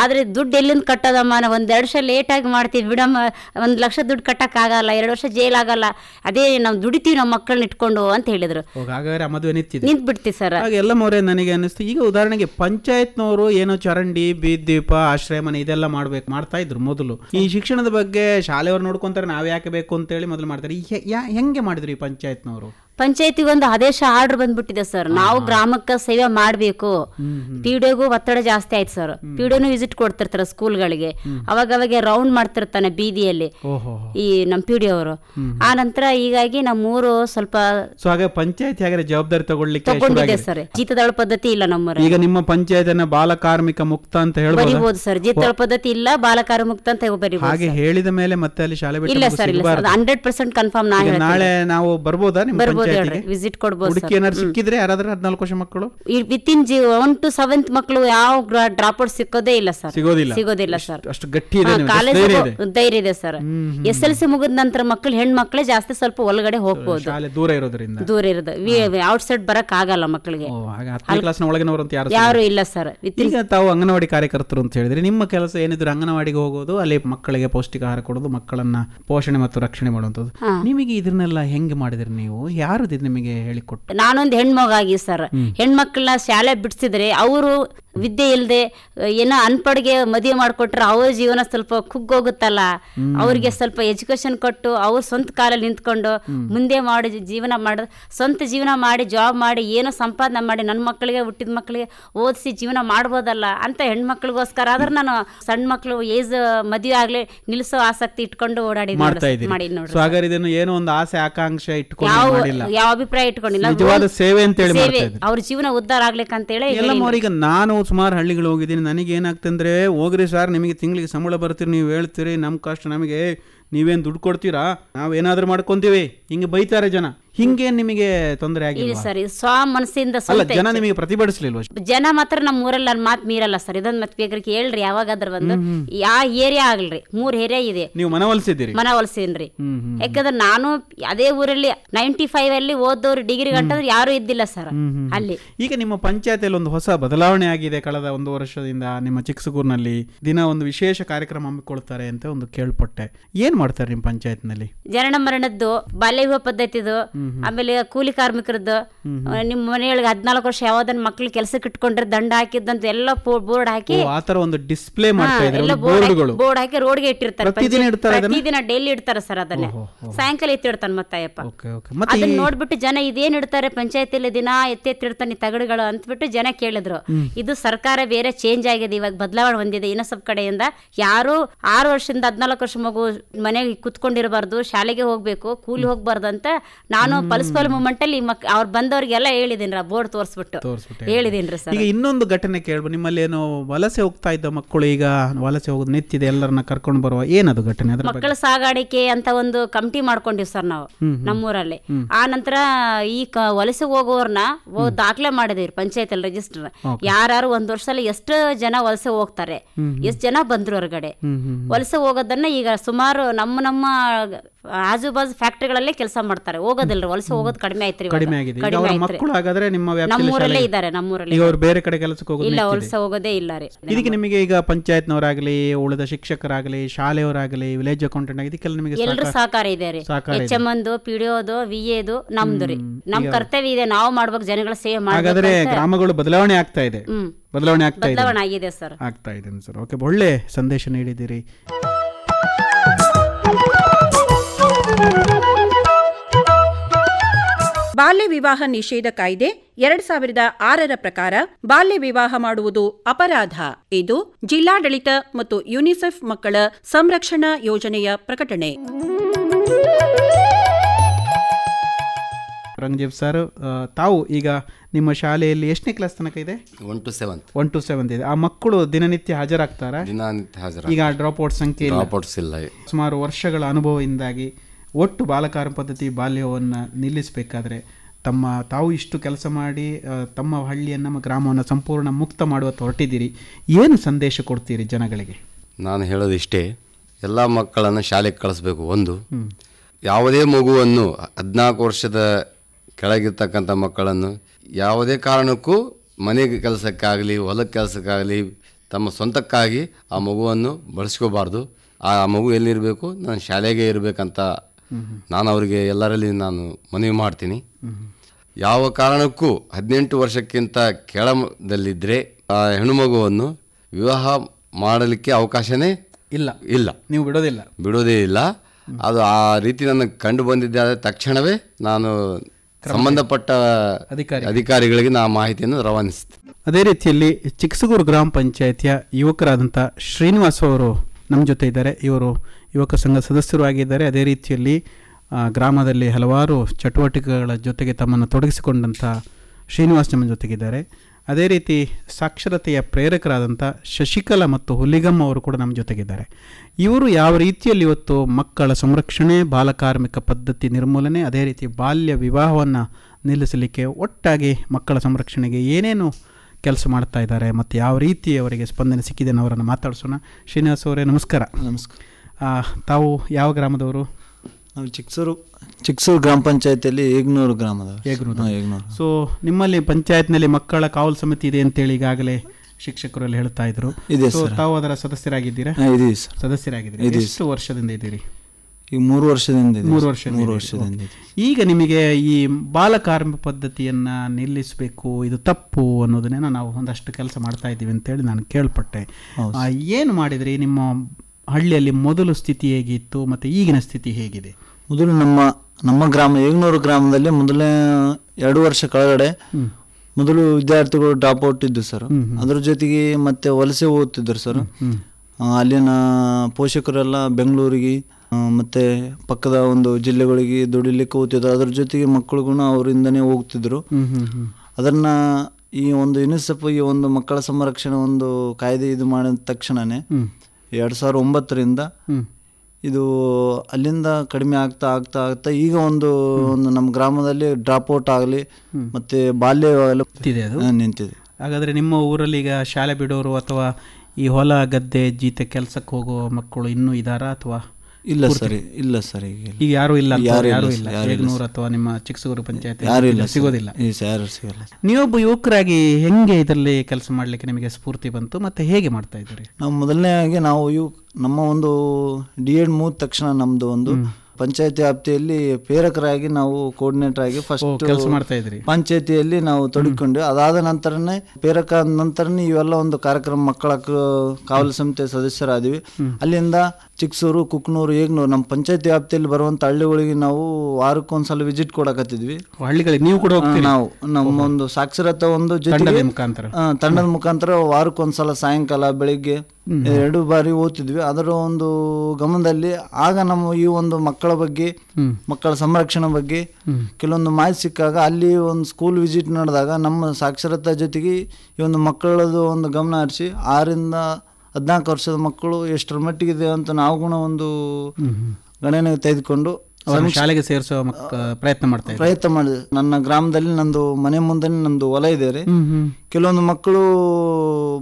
ಆದ್ರೆ ದುಡ್ಡು ಎಲ್ಲಿಂದ ಕಟ್ಟೋದಮ್ಮ? ನಾವು ಒಂದ್ ಎರಡು ವರ್ಷ ಲೇಟಾಗಿ ಆಗಿ ಮಾಡ್ತೀವಿ. ಬಿಡಮ್ಮ ಒಂದ್ ಲಕ್ಷ ದುಡ್ಡು ಕಟ್ಟಕ್ ಆಗಲ್ಲ ಎರಡು ವರ್ಷ ಜೈಲ್ ಆಗಲ್ಲ ಅದೇ ನಾವು ದುಡಿತೀವಿ ನಮ್ಮ ಮಕ್ಕಳನ್ನ ಇಟ್ಕೊಂಡು ಅಂತ ಹೇಳಿದ್ರು. ನಿಂತ್ ಬಿಡ್ತೀವಿ ಸರ್. ಎಲ್ಲ ಮೊರೆ ನನಗೆ ಅನ್ನಿಸ್ತು. ಈಗ ಉದಾಹರಣೆಗೆ ಪಂಚಾಯತ್ನವರು ಏನೋ ಚರಂಡಿ ಬೀದ್ದೀಪ ಆಶ್ರಯ ಮನೆ ಇದೆಲ್ಲ ಮಾಡ್ಬೇಕು ಮಾಡ್ತಾ ಇದ್ರು ಮೊದಲು. ಈ ಶಿಕ್ಷಣದ ಬಗ್ಗೆ ಶಾಲೆಯವ್ರು ನೋಡ್ಕೊಂತಾರೆ ನಾವ್ ಯಾಕೆ ಬೇಕು ಅಂತೇಳಿ ಮೊದಲು ಮಾಡ್ತಾರೆ. ಹೆಂಗೆ ಮಾಡಿದ್ರು ಈ ಪಂಚಾಯತ್ನವರು? ಪಂಚಾಯತಿ ಒಂದು ಆದೇಶ ಆರ್ಡರ್ ಬಂದ್ಬಿಟ್ಟಿದೆ ಸರ್. ನಾವು ಗ್ರಾಮಕ್ಕೆ ಸೇವೆ ಮಾಡಬೇಕು. ಪಿಡಿಒಗೂ ಒತ್ತಡ ಜಾಸ್ತಿ ಆಯ್ತು ಸರ್. ಪಿಡಿಒನು ವಿಸಿಟ್ ಕೊಡ್ತಿರ್ತಾರೆ ಸ್ಕೂಲ್ಗಳಿಗೆ. ಅವಾಗ ಅವಾಗ ರೌಂಡ್ ಮಾಡ್ತಿರ್ತಾನೆ ಬೀದಿಯಲ್ಲಿ ಈ ನಮ್ಮ ಪಿ ಡಿ ಅವರು ಆ ನಂತರ ಹೀಗಾಗಿ ನಮ್ಮೂರು ಸ್ವಲ್ಪ ಪಂಚಾಯತಿ ಜವಾಬ್ದಾರಿ ತಗೊಳ್ಳಿಕ್ಕೆ ತಗೊಂಡಿದೆ ಸರ್. ಜೀತದಳ ಪದ್ಧತಿ ಇಲ್ಲ ನಮ್ಮ ಈಗ ನಿಮ್ಮ ಪಂಚಾಯತ್ ಬಾಲಕಾರ್ಮಿಕ ಬಾಲ ಕಾರ್ಮಿಕ ಮುಕ್ತ ಅಂತ ಹೇಳಬಹುದು ಬರಿಬಹುದು ಸರ್. ಜೀತದಳ ಪದ್ಧತಿ ಇಲ್ಲ ಬಾಲಕಾರ ಮುಕ್ತ ಅಂತ ಬರಿಬಹುದು ಹಾಗೆ ಹೇಳಿದ ಮೇಲೆ ಮತ್ತೆ ಅಲ್ಲಿ ಶಾಲೆ ಬಿಟ್ಟು ಇಲ್ಲ ಸರ್ ಇಲ್ಲ ಹಂಡ್ರೆಡ್ ಪರ್ಸೆಂಟ್ ಕನ್ಫರ್ಮ್ ನಾಳೆ ನಾವು ಬರ್ಬೋದಾ ನಿಮ್ಮ ಹೇಳ್ರಿ ವಿಸಿಟ್ ಕೊಡ್ಬೋದು ಏನಾದ್ರು ಸಿಕ್ಕಿದ್ರೆ ಯಾರಾದ್ರೂ ಹದಿನಾಲ್ಕು ವರ್ಷ ಮಕ್ಕಳು? ವಿತ್ ಇನ್ ಜಿ ಒನ್ ಟು ಸೆವೆಂತ್ ಮಕ್ಕಳು ಯಾವ ಡ್ರಾಪ್ ಔಟ್ ಸಿಕ್ಕೋದೇ ಇಲ್ಲ ಸರ್. ಸಿಗೋದಿಲ್ಲ. ಸಿಗೋದಿಲ್ಲ ಸರ್. ಅಷ್ಟು ಗಟ್ಟಿ ಇದೆ ಕಾಲೇಜ್ ಧೈರ್ಯ ಇದೆ. ಸರ್. ಎಸ್ ಎಲ್ ಸಿ ಮುಗಿದ ನಂತರ ಮಕ್ಕಳು ಹೆಣ್ಮಕ್ಳೇ ಜಾಸ್ತಿ ಸ್ವಲ್ಪ ಒಳಗಡೆ ಹೋಗ್ಬೋದು. ದೂರ ಇರೋದ್ರಿಂದ. ದೂರ ಇರೋದು. ಔಟ್ ಸೈಡ್ ಬರಕ್ ಆಗಲ್ಲ ಮಕ್ಕಳಿಗೆ ಯಾರು ಯಾರು ಇಲ್ಲ ಸರ್. ಈಗ ತಾವು ಅಂಗನವಾಡಿ ಕಾರ್ಯಕರ್ತರು ಅಂತ ಹೇಳಿದ್ರೆ ನಿಮ್ಮ ಕೆಲಸ ಏನಿದ್ರು ಅಂಗನವಾಡಿಗೆ ಹೋಗೋದು ಅಲ್ಲಿ ಮಕ್ಕಳಿಗೆ ಪೌಷ್ಟಿಕ ಆಹಾರ ಕೊಡೋದು ಮಕ್ಕಳನ್ನ ಪೋಷಣೆ ಮತ್ತು ರಕ್ಷಣೆ ಮಾಡುವಂಥದ್ದು. ನಿಮಗೆ ಇದನ್ನೆಲ್ಲ ಹೆಂಗೆ ಮಾಡಿದ್ರಿ ನೀವು? ಯಾರು ಇದು ನಿಮಗೆ ಹೇಳಿಕೊಟ್ಟು? ನಾನೊಂದು ಹೆಣ್ಮಗಾಗಿ ಸರ್. ಹೆಣ್ಮಕ್ಳನ್ನ ಶಾಲೆ ಬಿಡಿಸಿದ್ರೆ ಅವರು ವಿದ್ಯೆ ಇಲ್ಲದೆ ಏನೋ ಅನ್ಪಡ್ಗೆ ಮದುವೆ ಮಾಡಿಕೊಟ್ರೆ ಅವ್ರ ಜೀವನ ಸ್ವಲ್ಪ ಕುಗ್ಗೋಗುತ್ತಲ್ಲ. ಅವ್ರಿಗೆ ಸ್ವಲ್ಪ ಎಜುಕೇಶನ್ ಕೊಟ್ಟು ಅವ್ರ ಸ್ವಂತ ಕಾಲಲ್ಲಿ ನಿಂತ್ಕೊಂಡು ಮುಂದೆ ಮಾಡಿ ಜೀವನ ಮಾಡ ಸ್ವಂತ ಜೀವನ ಮಾಡಿ ಜಾಬ್ ಮಾಡಿ ಏನೋ ಸಂಪಾದನೆ ಮಾಡಿ ನನ್ನ ಮಕ್ಕಳಿಗೆ ಹುಟ್ಟಿದ ಮಕ್ಕಳಿಗೆ ಓದಿಸಿ ಜೀವನ ಮಾಡ್ಬೋದಲ್ಲ ಅಂತ ಹೆಣ್ಮಕ್ಳಿಗೋಸ್ಕರ ಆದ್ರೆ ನಾನು ಸಣ್ಣ ಮಕ್ಕಳು ಏಜ್ ಮದುವೆ ಆಗಲಿ ನಿಲ್ಲಿಸೋ ಆಸಕ್ತಿ ಇಟ್ಕೊಂಡು ಓಡಾಡಿ ಮಾಡಿ ನೋಡಿ ಏನೋ ಒಂದು ಆಸೆ ಆಕಾಂಕ್ಷೆ ಇಟ್ಕೊಂಡು ಯಾವ ಅಭಿಪ್ರಾಯ ಇಟ್ಕೊಂಡಿಲ್ಲ. ಸೇವೆ ಸೇವೆ. ಇದ್ದೀರಿ. ಅವ್ರ ಜೀವನ ಉದ್ಧಾರ ಆಗ್ಲಿಕ್ಕಂತೇಳಿ ಹೇಳಿ ನಾನು ಸುಮಾರು ಹಳ್ಳಿಗಳು ಹೋಗಿದ್ದೀನಿ. ನನಗೆ ಏನಾಗ್ತಂದ್ರೆ ಹೋಗ್ರಿ ಸರ್, ನಿಮಗೆ ತಿಂಗಳಿಗೆ ಸಂಬಳ ಬರ್ತೀರಿ, ನೀವು ಹೇಳ್ತೀರಿ ನಮ್ಮ ಕಷ್ಟ ನಮಗೆ, ನೀವೇನು ದುಡ್ಡು ಕೊಡ್ತೀರಾ? ನಾವು ಏನಾದರೂ ಮಾಡ್ಕೊತೀವಿ. ಹಿಂಗೆ ಬೈತಾರೆ ಜನ. ಹಿಂಗೆ ನಿಮಗೆ ತೊಂದರೆ ಆಗಿಲ್ಲ ಸರ್ ಇದು ಸ್ವ ಮನಸ್ಸಿಂದ ಅಲ್ಲ ಜನ ನಿಮಗೆ ಪ್ರತಿಭಟಿಸ್ಲಿಲ್ವ? ಜನ ಮಾತ್ರ ನಮ್ಮ ಊರಲ್ಲಿ ನನ್ನ ಮಾತು ಮೀರಲ್ಲ ಸರ್. ಇದೊಂದು ಮತ್ತೆ ಬೇಕ್ರಿ ಹೇಳ್ರಿ ಯಾವಾಗಾದ್ರೂ ಬಂದು ಯಾವ ಏರಿಯಾ ಆಗ್ಲ್ರಿ ಮೂರ್ ಏರಿಯಾ ಇದೆ. ನೀವು ಮನವೊಲಿಸಿದ್ದೀರಿ? ಮನವೊಲಿಸಿದ್ರಿ ಯಾಕಂದ್ರೆ ನಾನು ಅದೇ ಊರಲ್ಲಿ ನೈಂಟಿ ಫೈವ್ ಅಲ್ಲಿ ಓದೋರು ಡಿಗ್ರಿ ಗಂಟಂದ್ರೆ ಯಾರು ಇದ್ದಿಲ್ಲ ಸರ್ ಅಲ್ಲಿ. ಈಗ ನಿಮ್ಮ ಪಂಚಾಯತಿಯಲ್ಲಿ ಒಂದು ಹೊಸ ಬದಲಾವಣೆ ಆಗಿದೆ ಕಳೆದ ಒಂದು ವರ್ಷದಿಂದ ನಿಮ್ಮ ಚಿಕ್ಕಸಗೂರಿನಲ್ಲಿ ದಿನ ಒಂದು ವಿಶೇಷ ಕಾರ್ಯಕ್ರಮ ಹಮ್ಮಿಕೊಳ್ತಾರೆ ಅಂತ ಒಂದು ಕೇಳ್ಪಟ್ಟೆ. ಏನ್ ಮಾಡ್ತಾರೆ ನಿಮ್ಮ ಪಂಚಾಯತ್ನಲ್ಲಿ? ಜನನ ಮರಣದ್ದು ಬಾಲ್ಯ ವಿವಾಹ ಪದ್ಧತಿದು ಆಮೇಲೆ ಕೂಲಿ ಕಾರ್ಮಿಕರದ್ದು ನಿಮ್ಮ ಮನೆಯೊಳಗೆ ಹದಿನಾಲ್ಕು ವರ್ಷ ಯಾವ್ದನ್ನ ಮಕ್ಳು ಕೆಲಸಕ್ಕೆ ಇಟ್ಕೊಂಡ್ರೆ ದಂಡ ಹಾಕಿದ್ದಂತ ಎಲ್ಲ ಬೋರ್ಡ್ ಹಾಕಿ ಒಂದು ಡಿಸ್ಪ್ಲೇ ಬೋರ್ಡ್ ಹಾಕಿ ರೋಡ್ಗೆ ಇಟ್ಟಿರ್ತಾರೆ ಪ್ರತಿದಿನ ಡೈಲಿ ಇಡ್ತಾರೆ ಸರ್ ಅದನ್ನೇ. ಸಾಯಂಕಾಲ ಎತ್ತಿಡ್ತಾನೆ ಮತ್ತಾಯಪ್ಪ. ಅದನ್ನ ನೋಡ್ಬಿಟ್ಟು ಜನ ಇದೇನ್ ಇಡ್ತಾರೆ ಪಂಚಾಯತಿಲಿ ದಿನ ಎತ್ತೆತ್ತಿಡ್ತಾನೆ ತಗಡುಗಳು ಬಿಟ್ಟು ಜನ ಕೇಳಿದ್ರು. ಇದು ಸರ್ಕಾರ ಬೇರೆ ಚೇಂಜ್ ಆಗಿದೆ ಇವಾಗ ಬದಲಾವಣೆ ಹೊಂದಿದೆ ಇನ್ನೂ ಸ್ವಲ್ಪ ಕಡೆಯಿಂದ ಯಾರು ಆರು ವರ್ಷದಿಂದ ಹದಿನಾಲ್ಕು ವರ್ಷ ಮಗು ಮನೆಗೆ ಕುತ್ಕೊಂಡಿರಬಾರ್ದು ಶಾಲೆಗೆ ಹೋಗ್ಬೇಕು ಕೂಲಿ ಹೋಗ್ಬಾರ್ದು ಅಂತ ನಾನು ಪಲ್ಸ್ ಪಲ್ ಮೂಮೆಂಟ್ ಅಲ್ಲಿ ಮಕ್ ಅವ್ರು ಬಂದವ್ರಿಗೆಲ್ಲ ಹೇಳಿದೀನ್ರ ಬೋರ್ಡ್ ತೋರಿಸ್ಬಿಟ್ಟು. ತೋರಿಸ್ಬಿಟ್ಟೆ ಹೇಳಿದೀನಿ. ಸರ್. ಈಗ ಇನ್ನೊಂದು ಘಟನೆ ಕೇಳ್ಬೋದು ನಿಮ್ಮಲ್ಲಿ ಏನು ವಲಸೆ ಹೋಗ್ತಾ ಇದ್ದ ಮಕ್ಕಳು ಈಗ ವಲಸೆ ಹೋಗೋದು ನೆತ್ತಿದೆ ಎಲ್ಲರನ್ನ ಕರ್ಕೊಂಡು ಬರುವ ಏನದು ಘಟನೆ ಮಕ್ಕಳ ಸಾಗಾಣಿಕೆ ಅಂತ ಒಂದು ಕಮಿಟಿ ಮಾಡ್ಕೊಂಡಿವಿ ಸರ್ ನಾವು ನಮ್ಮೂರಲ್ಲಿ. ಆ ನಂತರ ಈ ವಲಸೆ ಹೋಗೋರ್ನ ದಾಖಲೆ ಮಾಡಿದೀವಿ ಪಂಚಾಯತ್ ಅಲ್ಲಿ ರಿಜಿಸ್ಟರ್ ಯಾರು ಒಂದ್ ವರ್ಷದಲ್ಲಿ ಎಷ್ಟು ಜನ ವಲಸೆ ಹೋಗ್ತಾರೆ ಎಷ್ಟು ಜನ ಬಂದ್ರು ಹೊರಗಡೆ. ವಲಸೆ ಹೋಗೋದನ್ನ ಈಗ ಸುಮಾರು ನಮ್ಮ ನಮ್ಮ ಆಜು ಬಾಜು ಫ್ಯಾಕ್ಟ್ರಿಗಳಲ್ಲೇ ಕೆಲಸ ಮಾಡ್ತಾರೆ. ಹೋಗೋದಿಲ್ಲ ವಲಸೆ ಹೋಗೋದು ಕಡಿಮೆ ಐತ್ರಿ ಇವಾಗ. ಕಡಿಮೆ ಆಗಿದೆ. ಮಕ್ಕಳು ಹಾಗಾದ್ರೆ ನಿಮ್ಮ ನಮ್ಮೂರಲ್ಲೇ ಇದ್ದಾರೆ ನಮ್ಮೂರಲ್ಲಿ ಈಗ ಅವ್ರು ಬೇರೆ ಕಡೆ ಕೆಲಸಕ್ಕೆ ಹೋಗೋದು ಇಲ್ಲ. ವಲಸೆ ಹೋಗೋದೇ ಇಲ್ಲ ರೀ. ಇದಕ್ಕೆ ನಿಮಗೆ ಈಗ ಪಂಚಾಯತ್ನವರಾಗಲಿ ಉಳಿದ ಶಿಕ್ಷಕರಾಗಲಿ ಶಾಲೆಯವರಾಗಲಿ ವಿಲೇಜ್ ಅಕೌಂಟೆಂಟ್ ಆಗಿ ಇದಕ್ಕೆಲ್ಲ ನಿಮಗೆ ಎಲ್ರು ಸಹಕಾರ- ಇದೆ ರೀ. ಎಚ್ ಎಂ ಅಂದು ಪಿ ಡಿ ಒದು ವಿ ಎದು ನಮ್ದು ರೀ. ನಮ್ ಕರ್ತವ್ಯ ಇದೆ ನಾವು ಮಾಡ್ಬೇಕು ಜನಗಳ ಸೇವೆ ಹಾಗಾದ್ರೆ ಗ್ರಾಮಗಳು ಬದಲಾವಣೆ ಆಗ್ತಾ ಇದೆ. ಬದಲಾವಣೆ ಆಗ್ತಾ ಇದೆ. ಸರ್. ಆಗ್ತಾ ಇದೆ ಸರ್. ಓಕೆ ಒಳ್ಳೆ ಸಂದೇಶ ನೀಡಿದ್ದೀರಿ. ಬಾಲ್ಯ ವಿವಾಹ ನಿಷೇಧ ಕಾಯ್ದೆ ಎರಡ್ ಸಾವಿರದ ಆರರ ಪ್ರಕಾರ ಬಾಲ್ಯ ವಿವಾಹ ಮಾಡುವುದು ಅಪರಾಧ. ಇದು ಜಿಲ್ಲಾಡಳಿತ ಮತ್ತು ಯುನಿಸೆಫ್ ಮಕ್ಕಳ ಸಂರಕ್ಷಣಾ ಯೋಜನೆಯ ಪ್ರಕಟಣೆ. ರಂಗಜೀವ್ ಸರ್ ತಾವು ಈಗ ನಿಮ್ಮ ಶಾಲೆಯಲ್ಲಿ ಎಷ್ಟನೇ ಕ್ಲಾಸ್ ತನಕ ಇದೆ? One to seventh one to seventh ಇದೆ. ಆ ಮಕ್ಕಳು ದಿನನಿತ್ಯ ಹಾಜರಾಗ್ತಾರೆ? ದಿನನಿತ್ಯ ಹಾಜರ ಈಗ ಡ್ರಾಪ್ ಔಟ್ ಸಂಖ್ಯೆ ಇಲ್ಲ. ಡ್ರಾಪ್ಔಟ್ಸ್ ಇಲ್ಲ. ಸುಮಾರು ವರ್ಷಗಳ ಅನುಭವದಿಂದಾಗಿ ಒಟ್ಟು ಬಾಲಕಾರ ಪದ್ಧತಿ ಬಾಲ್ಯವನ್ನು ನಿಲ್ಲಿಸಬೇಕಾದ್ರೆ ತಮ್ಮ ತಾವು ಇಷ್ಟು ಕೆಲಸ ಮಾಡಿ ತಮ್ಮ ಹಳ್ಳಿಯನ್ನು ನಮ್ಮ ಗ್ರಾಮವನ್ನು ಸಂಪೂರ್ಣ ಮುಕ್ತ ಮಾಡುವ ಹೊರಟಿದ್ದೀರಿ. ಏನು ಸಂದೇಶ ಕೊಡ್ತೀರಿ ಜನಗಳಿಗೆ? ನಾನು ಹೇಳೋದು ಇಷ್ಟೇ ಎಲ್ಲ ಮಕ್ಕಳನ್ನು ಶಾಲೆಗೆ ಕಳಿಸ್ಬೇಕು. ಒಂದು ಯಾವುದೇ ಮಗುವನ್ನು ಹದಿನಾಲ್ಕು ವರ್ಷದ ಕೆಳಗಿರ್ತಕ್ಕಂಥ ಮಕ್ಕಳನ್ನು ಯಾವುದೇ ಕಾರಣಕ್ಕೂ ಮನೆಗೆ ಕೆಲಸಕ್ಕಾಗಲಿ ಹೊಲದ ಕೆಲಸಕ್ಕಾಗಲಿ ತಮ್ಮ ಸ್ವಂತಕ್ಕಾಗಿ ಆ ಮಗುವನ್ನು ಬಳಸ್ಕೋಬಾರ್ದು. ಆ ಮಗು ಎಲ್ಲಿರಬೇಕು? ನಾನು ಶಾಲೆಗೆ ಇರಬೇಕಂತ ನಾನು ಅವರಿಗೆ ಎಲ್ಲರಲ್ಲಿ ನಾನು ಮನವಿ ಮಾಡ್ತೀನಿ. ಯಾವ ಕಾರಣಕ್ಕೂ ಹದಿನೆಂಟು ವರ್ಷಕ್ಕಿಂತ ಕೆಳದಲ್ಲಿದ್ದರೆ ಆ ಹೆಣ್ಣುಮಗುವನ್ನು ವಿವಾಹ ಮಾಡಲಿಕ್ಕೆ ಅವಕಾಶನೇ ಇಲ್ಲ. ಇಲ್ಲ. ನೀವು ಬಿಡೋದಿಲ್ಲ ಬಿಡೋದೇ ಇಲ್ಲ. ಅದು ಆ ರೀತಿ ನನಗೆ ಕಂಡು ಬಂದಿದ್ದೆ ಆದ ತಕ್ಷಣವೇ ನಾನು ಸಂಬಂಧಪಟ್ಟ ಅಧಿಕಾರಿ. ಅಧಿಕಾರಿಗಳಿಗೆ ನಾ ಮಾಹಿತಿಯನ್ನು ರವಾನಿಸಿದೆ ಅದೇ ರೀತಿಯಲ್ಲಿ ಚಿಕ್ಕಸಗೂರು ಗ್ರಾಮ ಪಂಚಾಯತಿಯ ಯುವಕರಾದಂಥ ಶ್ರೀನಿವಾಸ್ ಅವರು ನಮ್ಮ ಜೊತೆ ಇದ್ದಾರೆ. ಇವರು ಯುವಕ ಸಂಘ ಸದಸ್ಯರು ಆಗಿದ್ದಾರೆ. ಅದೇ ರೀತಿಯಲ್ಲಿ ಗ್ರಾಮದಲ್ಲಿ ಹಲವಾರು ಚಟುವಟಿಕೆಗಳ ಜೊತೆಗೆ ತಮ್ಮನ್ನು ತೊಡಗಿಸಿಕೊಂಡಂಥ ಶ್ರೀನಿವಾಸ್ ನಮ್ಮ ಜೊತೆಗಿದ್ದಾರೆ. ಅದೇ ರೀತಿ ಸಾಕ್ಷರತೆಯ ಪ್ರೇರಕರಾದಂಥ ಶಶಿಕಲಾ ಮತ್ತು ಹುಲಿಗಮ್ಮ ಅವರು ಕೂಡ ನಮ್ಮ ಜೊತೆಗಿದ್ದಾರೆ. ಇವರು ಯಾವ ರೀತಿಯಲ್ಲಿ ಇವತ್ತು ಮಕ್ಕಳ ಸಂರಕ್ಷಣೆ ಬಾಲಕಾರ್ಮಿಕ ಪದ್ಧತಿ ನಿರ್ಮೂಲನೆ, ಅದೇ ರೀತಿ ಬಾಲ್ಯ ವಿವಾಹವನ್ನು ನಿಲ್ಲಿಸಲಿಕ್ಕೆ ಒಟ್ಟಾಗಿ ಮಕ್ಕಳ ಸಂರಕ್ಷಣೆಗೆ ಏನೇನು ಕೆಲಸ ಮಾಡ್ತಾ ಇದ್ದಾರೆ ಮತ್ತು ಯಾವ ರೀತಿ ಅವರಿಗೆ ಸ್ಪಂದನೆ ಸಿಕ್ಕಿದೆ ಅವರನ್ನು ಮಾತಾಡಿಸೋಣ. ಶ್ರೀನಿವಾಸ್ ಅವರೇ, ನಮಸ್ಕಾರ. ನಮಸ್ಕಾರ. ತಾವು ಯಾವ ಗ್ರಾಮದವರು? ನಾವು ಚಿಕ್ಸೂರು ಚಿಕ್ಸೂರು ಗ್ರಾಮ ಪಂಚಾಯತಿಯಲ್ಲಿ ಏಗ್ನೂರು ಗ್ರಾಮದ ಏಗ್ನೂರು. ಸೊ ನಿಮ್ಮಲ್ಲಿ ಪಂಚಾಯತ್ನಲ್ಲಿ ಮಕ್ಕಳ ಕಾವಲು ಸಮಿತಿ ಇದೆ ಅಂತೇಳಿ ಈಗಾಗಲೇ ಶಿಕ್ಷಕರು ಅಲ್ಲಿ ಹೇಳ್ತಾ ಇದ್ರು. ಇದೆ ತಾವು ಅದರ ಸದಸ್ಯರಾಗಿದ್ದೀರಾ? ಹಾಂ ಇದೀವಿ ಸರ್. ಸದಸ್ಯರಾಗಿದ್ದೀರಿ? ಎಷ್ಟು ವರ್ಷದಿಂದ ಇದ್ದೀರಿ? ಈಗ ಮೂರು ವರ್ಷದಿಂದ ಮೂರು. ವರ್ಷ ಮೂರು ವರ್ಷದಿಂದ ಈಗ ನಿಮಗೆ ಈ ಬಾಲಕಾರ್ಮಿಕ ಪದ್ಧತಿಯನ್ನ ನಿಲ್ಲಿಸಬೇಕು ಇದು ತಪ್ಪು ಅನ್ನೋದನ್ನೇನೋ ನಾವು ಒಂದಷ್ಟು ಕೆಲಸ ಮಾಡ್ತಾ ಇದ್ದೀವಿ ಅಂತೇಳಿ ನಾನು ಕೇಳ್ಪಟ್ಟೆ. ಏನು ಮಾಡಿದ್ರಿ ನಿಮ್ಮ ಹಳ್ಳಿಯಲ್ಲಿ ಮೊದಲು ಸ್ಥಿತಿ ಹೇಗಿತ್ತು ಮತ್ತು ಈಗಿನ ಸ್ಥಿತಿ ಹೇಗಿದೆ? ಮೊದಲು ನಮ್ಮ ನಮ್ಮ ಗ್ರಾಮ ಏಗ್ನೂರು ಗ್ರಾಮದಲ್ಲಿ ಮೊದಲನೇ ಎರಡು ವರ್ಷ ಕೆಳಗಡೆ ಮೊದಲು ವಿದ್ಯಾರ್ಥಿಗಳು ಡ್ರಾಪ್ ಔಟ್ ಇದ್ದು ಸರ್ ಅದ್ರ ಜೊತೆಗೆ ಮತ್ತೆ ವಲಸೆ ಹೋಗ್ತಿದ್ರು ಸರ್ ಅಲ್ಲಿನ ಪೋಷಕರೆಲ್ಲ ಬೆಂಗಳೂರಿಗೆ ಮತ್ತೆ ಪಕ್ಕದ ಒಂದು ಜಿಲ್ಲೆಗಳಿಗೆ ದುಡಿಲಿಕ್ಕೆ ಹೋಗ್ತಿದ್ರು. ಅದ್ರ ಜೊತೆಗೆ ಮಕ್ಕಳುಗೂ ಅವರಿಂದನೇ ಹೋಗ್ತಿದ್ರು. ಅದನ್ನ ಈ ಒಂದು ಯುನಿಸೆಫ್ ಈ ಒಂದು ಮಕ್ಕಳ ಸಂರಕ್ಷಣೆ ಒಂದು ಕಾಯ್ದೆ ಇದು ಮಾಡಿದ ತಕ್ಷಣನೇ ಎರಡು ಸಾವಿರದ ಒಂಬತ್ತರಿಂದ ಇದು ಅಲ್ಲಿಂದ ಕಡಿಮೆ ಆಗ್ತಾ ಆಗ್ತಾ ಆಗ್ತಾ ಈಗ ಒಂದು ಒಂದು ನಮ್ಮ ಗ್ರಾಮದಲ್ಲಿ ಡ್ರಾಪ್ ಔಟ್ ಆಗಲಿ ಮತ್ತು ಬಾಲ್ಯ ನಿಂತಿದೆ ಅದು? ನಿಂತಿದೆ. ಹಾಗಾದರೆ ನಿಮ್ಮ ಊರಲ್ಲಿ ಈಗ ಶಾಲೆ ಬಿಡೋರು ಅಥವಾ ಈ ಹೊಲ ಗದ್ದೆ ಜೀತೆ ಕೆಲಸಕ್ಕೆ ಹೋಗೋ ಮಕ್ಕಳು ಇನ್ನೂ ಇದ್ದಾರಾ ಅಥವಾ ಇಲ್ಲ ಸರ್ ಇಲ್ಲ ಸರ್ ಈಗ ಈಗ ಯಾರು ಇಲ್ಲ ಯಾರು ಇಲ್ಲ ಏಗ್ನೂರು ಅಥವಾ ನಿಮ್ಮ ಚಿಕ್ಕಸೂರು ಪಂಚಾಯತ್ ಯಾರು ಇಲ್ಲ. ಸಿಗೋದಿಲ್ಲ. ಯಾರು ಸಿಗಲ್ಲ ನೀವೊಬ್ಬ ಯುವಕರಾಗಿ ಹೆಂಗೆ ಇದರಲ್ಲಿ ಕೆಲಸ ಮಾಡಲಿಕ್ಕೆ ನಿಮಗೆ ಸ್ಫೂರ್ತಿ ಬಂತು ಮತ್ತೆ ಹೇಗೆ ಮಾಡ್ತಾ ಇದ್ದೀರಿ? ನಾವು ಮೊದಲನೇ ನಾವು ಯುವ ನಮ್ಮ ಒಂದು ಡಿ ಎಡ್ ಮುಗಿದ ತಕ್ಷಣ ನಮ್ದು ಒಂದು ಪಂಚಾಯತಿ ವ್ಯಾಪ್ತಿಯಲ್ಲಿ ಪ್ರೇರಕರಾಗಿ ನಾವು ಕೋರ್ಡಿನೇಟರ್ ಆಗಿ ಫಸ್ಟ್ ಕೆಲಸ ಮಾಡ್ತಾ ಇದ್ರಿ ಪಂಚಾಯತಿಯಲ್ಲಿ ನಾವು ತೊಡಗಿಕೊಂಡು ಅದಾದ ನಂತರನೇ ಪ್ರೇರಕ ನಂತರನೇ ಇವೆಲ್ಲ ಒಂದು ಕಾರ್ಯಕ್ರಮ ಮಕ್ಕಳ ಕಾವಲು ಸಮಿತಿ ಸದಸ್ಯರಾದಿವಿ. ಅಲ್ಲಿಂದ ಚಿಕ್ಕಸೂರು ಕುಕ್ನೂರು ಏಗ್ನೂರು ನಮ್ಮ ಪಂಚಾಯತ್ ವ್ಯಾಪ್ತಿಯಲ್ಲಿ ಬರುವಂತ ಹಳ್ಳಿಗಳಿಗೆ ನಾವು ವಾರಕ್ಕೊಂದ್ಸಲ ವಿಸಿಟ್ ಕೊಡಕತ್ತಿದ್ವಿ. ಹಳ್ಳಿಗಳಿಗೆ ನೀವು ಕೂಡ ಹೋಗ್ತೀವಿ ನಾವು ನಮ್ಮ ಒಂದು ಸಾಕ್ಷರತೆ ಒಂದು ತಂಡದ ಜೊತೆಗೆ ತಂಡದ ಮುಖಾಂತರ ವಾರಕ್ಕೊಂದ್ಸಲ ಸಾಯಂಕಾಲ ಬೆಳಿಗ್ಗೆ ಎರಡು ಬಾರಿ ಓದ್ತಿದ್ವಿ. ಅದರ ಒಂದು ಗಮನದಲ್ಲಿ ಆಗ ನಮ್ಮ ಈ ಒಂದು ಮಕ್ಕಳ ಬಗ್ಗೆ ಮಕ್ಕಳ ಸಂರಕ್ಷಣೆ ಬಗ್ಗೆ ಕೆಲವೊಂದು ಮಾಹಿತಿ ಸಿಕ್ಕಾಗ ಅಲ್ಲಿ ಒಂದು ಸ್ಕೂಲ್ ವಿಸಿಟ್ ನಡೆದಾಗ ನಮ್ಮ ಸಾಕ್ಷರತಾ ಜೊತೆಗೆ ಈ ಒಂದು ಮಕ್ಕಳದು ಒಂದು ಗಮನ ಹರಿಸಿ ಆರಿಂದ ಹದಿನಾಲ್ಕು ವರ್ಷದ ಮಕ್ಕಳು ಎಷ್ಟರ ಮಟ್ಟಿಗಿದೆ ಅಂತ ನಾವು ಕೂಡ ಒಂದು ಗಣನೆ ತೆಗೆದುಕೊಂಡು ಅವರನ್ನು ಶಾಲೆಗೆ ಸೇರಿಸೋ ಪ್ರಯತ್ನ ಮಾಡ್ತಾ ಇದ್ದೀರಿ. ಪ್ರಯತ್ನ ಮಾಡಿದೆ. ನನ್ನ ಗ್ರಾಮದಲ್ಲಿ ನಂದು ಮನೆ ಮುಂದೆ ನಂದು ಹೊಲ ಇದೆ ರೀ. ಕೆಲವೊಂದು ಮಕ್ಕಳು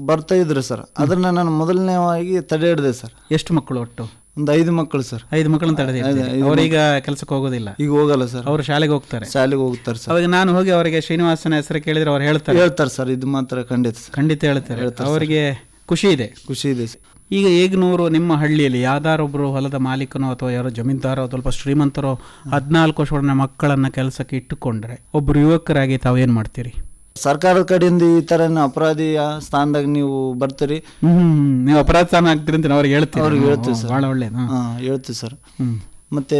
ಬರ್ತಾ ಇದ್ರು ಸರ್. ಅದನ್ನ ನಾನು ಮೊದಲನೇವಾಗಿ ತಡೆ ಹಿಡಿದೆ ಸರ್. ಎಷ್ಟು ಮಕ್ಕಳು ಒಟ್ಟು? ಒಂದು ಐದು ಮಕ್ಕಳು ಸರ್. ಐದು ಮಕ್ಕಳನ್ನ ತಡೆದಿ ಅವರೀಗ ಕೆಲಸಕ್ಕೆ ಹೋಗೋದಿಲ್ಲ. ಈಗ ಹೋಗಲ್ಲ ಸರ್. ಅವರು ಶಾಲೆಗೆ ಹೋಗ್ತಾರೆ. ಶಾಲೆಗೆ ಹೋಗ್ತಾರೆ ಸರ್. ಅವಾಗ ನಾನು ಹೋಗಿ ಅವರಿಗೆ ಶ್ರೀನಿವಾಸನ ಹೆಸರು ಕೇಳಿದ್ರೆ ಅವ್ರು ಹೇಳ್ತಾರೆ. ಹೇಳ್ತಾರೆ ಸರ್. ಇದು ಮಾತ್ರ ಖಂಡಿತ ಖಂಡಿತ ಖಂಡಿತ ಹೇಳ್ತಾರೆ. ಅವರಿಗೆ ಖುಷಿ ಇದೆ. ಖುಷಿ ಇದೆ. ಈಗ ಏಗ್ನೂರು ನಿಮ್ಮ ಹಳ್ಳಿಯಲ್ಲಿ ಯಾವ್ದಾರೊಬ್ರು ಹೊಲದ ಮಾಲೀಕನೋ ಅಥವಾ ಯಾರೋ ಜಮೀನ್ದಾರೋ ಸ್ವಲ್ಪ ಶ್ರೀಮಂತರೋ ಹದಿನಾಲ್ಕು ವರ್ಷ ಮಕ್ಕಳನ್ನ ಕೆಲಸಕ್ಕೆ ಇಟ್ಟುಕೊಂಡ್ರೆ ಒಬ್ರು ಯುವಕರಾಗಿ ತಾವು ಏನ್ ಮಾಡ್ತೀರಿ? ಸರ್ಕಾರದ ಕಡೆಯಿಂದ ಈ ತರ ಅಪರಾಧಿಯ ಸ್ಥಾನದಾಗ ನೀವು ಬರ್ತೀರಿ. ಹ್ಮ್ ನೀವು ಅಪರಾಧ ಸ್ಥಾನ ಆಗ್ತೀರಿ ಅಂತ ಅವ್ರಿಗೆ ಹೇಳ್ತೀವಿ ಅವ್ರಿಗೆ ಹೇಳ್ತೀವಿ ಸರ್. ಬಹಳ ಒಳ್ಳೆ ಹೇಳ್ತೀವಿ ಸರ್. ಹ್ಮ್. ಮತ್ತೆ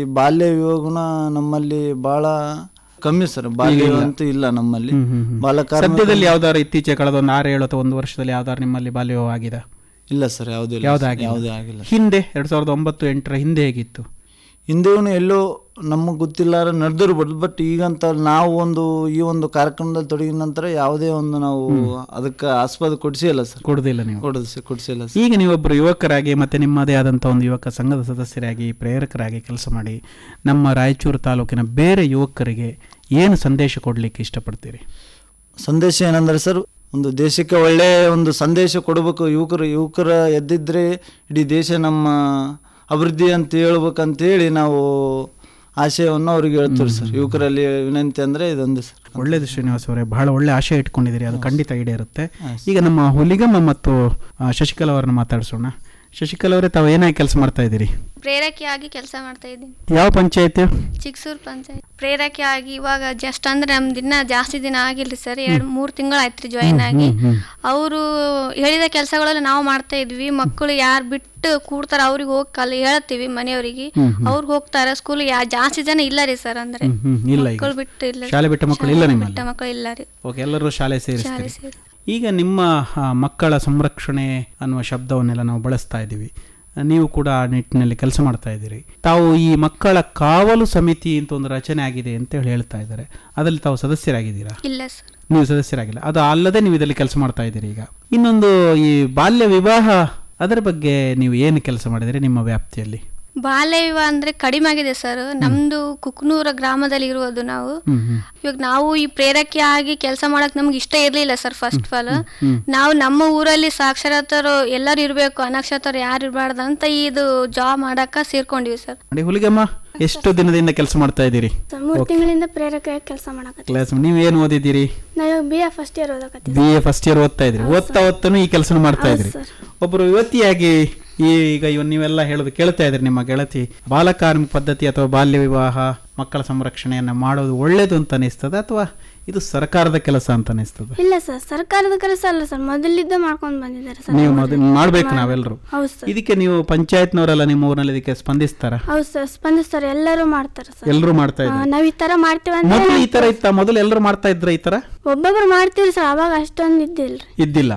ಈ ಬಾಲ್ಯ ವಿವಾಹನ ನಮ್ಮಲ್ಲಿ ಬಹಳ ಕಮ್ಮಿ ಸರ್ ಬಾಲ್ಯ ಅಂತೂ ಇಲ್ಲ ನಮ್ಮಲ್ಲಿ. ಬಾಲಕಾರ್ಮಿಕ ಸದ್ಯದಲ್ಲಿ ಯಾವ್ದಾರು ಇತ್ತೀಚೆಗೆ ಕಳೆದ ಒಂದು ಆರು ಏಳು ಅಥವಾ ಒಂದು ವರ್ಷದಲ್ಲಿ ಯಾವ್ದಾದ್ರು ನಿಮ್ಮಲ್ಲಿ ಬಾಲ್ಯ ವಿವಾಹ ಆಗಿದೆ ಇಲ್ಲ ಸರ್ ಯಾವುದೂ ಇಲ್ಲ? ಯಾವುದೇ ಆಗಿಲ್ಲ. ಹಿಂದೆ ಎರಡ್ ಸಾವಿರದ ಒಂಬತ್ತು ಎಂಟರ ಹಿಂದೆ ಹೇಗಿತ್ತು? ಹಿಂದೆವೂ ಎಲ್ಲೋ ನಮಗೆ ಗೊತ್ತಿಲ್ಲ ನಡೆದಿರ್ಬೋದು ಬಟ್ ಈಗಂತ ನಾವು ಒಂದು ಈ ಒಂದು ಕಾರ್ಯಕ್ರಮದಲ್ಲಿ ತೊಡಗಿದ ನಂತರ ಯಾವುದೇ ಒಂದು ನಾವು ಅದಕ್ಕೆ ಆಸ್ಪದ ಕೊಡಿಸಿಲ್ಲ ಸರ್. ಕೊಡೋದಿಲ್ಲ ನೀವು. ಕೊಡಿಸಿ ಕೊಡಿಸಿಲ್ಲ ಸರ್. ಈಗ ನೀವೊಬ್ಬರು ಯುವಕರಾಗಿ ಮತ್ತು ನಿಮ್ಮದೇ ಆದಂಥ ಒಂದು ಯುವಕ ಸಂಘದ ಸದಸ್ಯರಾಗಿ ಪ್ರೇರಕರಾಗಿ ಕೆಲಸ ಮಾಡಿ ನಮ್ಮ ರಾಯಚೂರು ತಾಲೂಕಿನ ಬೇರೆ ಯುವಕರಿಗೆ ಏನು ಸಂದೇಶ ಕೊಡಲಿಕ್ಕೆ ಇಷ್ಟಪಡ್ತೀರಿ? ಸಂದೇಶ ಏನಂದರೆ ಸರ್ ಒಂದು ದೇಶಕ್ಕೆ ಒಳ್ಳೆಯ ಒಂದು ಸಂದೇಶ ಕೊಡಬೇಕು. ಯುವಕರು ಯುವಕರ ಎದ್ದಿದ್ದರೆ ಇಡೀ ದೇಶ ನಮ್ಮ ಅಭಿವೃದ್ಧಿ ಅಂತ ಹೇಳ್ಬೇಕಂತೇಳಿ ನಾವು ಆಶಯವನ್ನು ಅವ್ರಿಗೆ ಹೇಳ್ತೀವಿ ಸರ್. ಯುವಕರಲ್ಲಿ ವಿನಂತಿ ಅಂದರೆ ಇದೊಂದು ಸರ್. ಒಳ್ಳೇದು ಶ್ರೀನಿವಾಸ ಅವರೇ. ಬಹಳ ಒಳ್ಳೆ ಆಶಯ ಇಟ್ಕೊಂಡಿದ್ದೀರಿ. ಅದು ಖಂಡಿತ ಈಡೇರುತ್ತೆ. ಈಗ ನಮ್ಮ ಹುಲಿಗಮ್ಮ ಮತ್ತು ಶಶಿಕಲಾ ಅವರನ್ನ ಮಾತಾಡಿಸೋಣ. ಶಶಿಕಲಾ ಅವರೇ ತಾವು ಏನಾಗಿ ಕೆಲಸ ಮಾಡ್ತಾ ಇದ್ದೀರಿ? ಪ್ರೇರಕಿಯಾಗಿ ಕೆಲಸ ಮಾಡ್ತಾ ಇದ್ದೀನಿ. ಯಾವ ಪಂಚಾಯತ್? ಚಿಕ್ಸೂರು ಪಂಚಾಯತ್. ಪ್ರೇರಕಿಯಾಗಿ ಇವಾಗ ಜಸ್ಟ್ ಅಂದ್ರೆ ನಮ್ ದಿನ ಜಾಸ್ತಿ ದಿನ ಆಗಿಲ್ರಿ ಸರ್ ಎರಡು ಮೂರು ತಿಂಗಳು ಆಯ್ತ್ರಿ ಜಾಯಿನ್ ಆಗಿ. ಅವರು ಹೇಳಿದ ಕೆಲಸಗಳೆಲ್ಲ ನಾವು ಮಾಡ್ತಾ ಇದ್ವಿ. ಮಕ್ಕಳು ಯಾರು ಬಿಟ್ಟು ಕೂಡ್ತಾರ ಅವ್ರಿಗೆ ಹೋಗಿ ಕಲ್ ಹೇಳ್ತೀವಿ ಮನೆಯವರಿಗೆ. ಅವ್ರಿಗೆ ಹೋಗ್ತಾರ ಸ್ಕೂಲ್ ಯಾ ಜಾಸ್ತಿ ಜನ ಇಲ್ಲ ರೀ ಸರ್ ಅಂದ್ರೆ. ಇಲ್ಲ ಮಕ್ಕಳು ಬಿಟ್ಟು ಇಲ್ಲ ಶಾಲೆ ಬಿಟ್ಟ ಮಕ್ಕಳು ಇಲ್ಲ ಬಿಟ್ಟ ಮಕ್ಕಳು ಇಲ್ಲ ರೀ. ಓಕೆ ಎಲ್ಲರೂ ಶಾಲೆ ಸೇರಿ. ಈಗ ನಿಮ್ಮ ಮಕ್ಕಳ ಸಂರಕ್ಷಣೆ ಅನ್ನುವ ಶಬ್ದವನ್ನೆಲ್ಲ ನಾವು ಬಳಸ್ತಾ ಇದ್ದೀವಿ. ನೀವು ಕೂಡ ಆ ನಿಟ್ಟಿನಲ್ಲಿ ಕೆಲಸ ಮಾಡ್ತಾ ಇದ್ದೀರಿ. ತಾವು ಈ ಮಕ್ಕಳ ಕಾವಲು ಸಮಿತಿ ಅಂತ ಒಂದು ರಚನೆ ಆಗಿದೆ ಅಂತ ಹೇಳಿ ಹೇಳ್ತಾ ಇದ್ದಾರೆ. ಅದರಲ್ಲಿ ತಾವು ಸದಸ್ಯರಾಗಿದ್ದೀರಾ? ಇಲ್ಲ ಸರ್. ನೀವು ಸದಸ್ಯರಾಗಿಲ್ಲ. ಅದು ಅಲ್ಲದೆ ನೀವು ಇದರಲ್ಲಿ ಕೆಲಸ ಮಾಡ್ತಾ ಇದ್ದೀರಿ ಈಗ. ಇನ್ನೊಂದು ಈ ಬಾಲ್ಯ ವಿವಾಹ ಅದರ ಬಗ್ಗೆ ನೀವು ಏನು ಕೆಲಸ ಮಾಡಿದರೆ ನಿಮ್ಮ ವ್ಯಾಪ್ತಿಯಲ್ಲಿ? ಬಾಲ್ಯ ವಿವಾಹ ಅಂದ್ರೆ ಕಡಿಮೆ ಆಗಿದೆ ಸರ್. ನಮ್ದು ಕುಕ್ನೂರ ಗ್ರಾಮದಲ್ಲಿ ಇರುವುದು ನಾವು ಇವಾಗ ನಾವು ಈ ಪ್ರೇರಕಿ ಆಗಿ ಕೆಲಸ ಮಾಡಕ್ ನಮ್ಗೆ ಇಷ್ಟ ಇರ್ಲಿಲ್ಲ ಸರ್ ಫಸ್ಟ್ ಆಫ್ ಆಲ್ ನಾವು ನಮ್ಮ ಊರಲ್ಲಿ ಸಾಕ್ಷರತರು ಎಲ್ಲರೂ ಇರ್ಬೇಕು ಅನಕ್ಷರತರು ಯಾರು ಇರಬಾರ್ದು ಅಂತ ಇದು ಜಾಬ್ ಮಾಡಕ್ಕ ಸೇರ್ಕೊಂಡಿವಿ ಸರ್. ಹುಲಿಗಮ್ಮ ಎಷ್ಟು ದಿನದಿಂದ ಕೆಲಸ ಮಾಡ್ತಾ ಇದ್ದೀರಿ? ಮೂರು ತಿಂಗಳಿಂದ ಪ್ರೇರಕ ಕೆಲಸ ಮಾಡಕತ್ತೀವಿ ಕ್ಲಾಸ್ ನೀವು ಏನು ಓದಿದ್ದೀರಿ? ನಾವು ಬಿ ಎ ಫಸ್ಟ್ ಇಯರ್ ಓದಕತ್ತೀವಿ ಬಿ ಎ ಫಸ್ಟ್ ಇಯರ್ ಓದ್ತಾ ಇದ್ರಿ ಓದ್ತಾ ಓದ್ತಾನು ಈ ಕೆಲಸ ಮಾಡ್ತಾ ಇದ್ರಿ ಒಬ್ಬರು ಯುವತಿಯಾಗಿ ಈಗ ಇವ್ ನೀವೆಲ್ಲ ಹೇಳೋದು ಕೇಳ್ತಾ ಇದ್ರಿ ನಿಮ್ಮ ಗೆಳತಿ. ಬಾಲಕಾರ್ಮಿಕ ಪದ್ಧತಿ ಅಥವಾ ಬಾಲ್ಯ ವಿವಾಹ ಮಕ್ಕಳ ಸಂರಕ್ಷಣೆಯನ್ನ ಮಾಡೋದು ಒಳ್ಳೇದು ಅಂತ ಅನಿಸ್ತದ ಅಥವಾ ಇದು ಸರ್ಕಾರದ ಕೆಲಸ ಅಂತ ಅನಿಸ್ತದೆ. ಇಲ್ಲ ಸರ್ ಸರ್ಕಾರದ ಕೆಲಸ ಅಲ್ಲ ಸರ್. ಮೊದಲಿದ್ದ ಮಾಡ್ಕೊಂಡು ಬಂದಿದ್ದಾರೆ ಸರ್. ನೀವು ಮೊದಲು ಮಾಡ್ಬೇಕು ನಾವೆಲ್ಲರೂ ಹೌದು ಸರ್. ಇದಕ್ಕೆ ನೀವು ಪಂಚಾಯತ್ನವರೆಲ್ಲ ನಿಮ್ಮ ಊರಿನಲ್ಲಿ ಇದಕ್ಕೆ ಸ್ಪಂದಿಸ್ತಾರ? ಹೌದು ಸರ್ ಸ್ಪಂದಿಸ್ತಾರೆ. ಎಲ್ಲರೂ ಮಾಡ್ತಾರೆ ಸರ್. ಎಲ್ಲರೂ ಮಾಡ್ತಾ ಇದ್ದಾರೆ. ನಾವ್ ಈ ತರ ಮಾಡ್ತೀವಿ ಅಂತ ಮೊದಲು ಈ ತರ ಇತ್ತ? ಮೊದಲು ಎಲ್ಲರೂ ಮಾಡ್ತಾ ಇದ್ರ ಈ ತರ? ಒಬ್ಬೊಬ್ರು ಮಾಡ್ತೀವಿ ಸರ್. ಅವಾಗ ಅಷ್ಟೊಂದು ಇದ್ದಿಲ್ರಿ ಇದ್ದಿಲ್ಲ.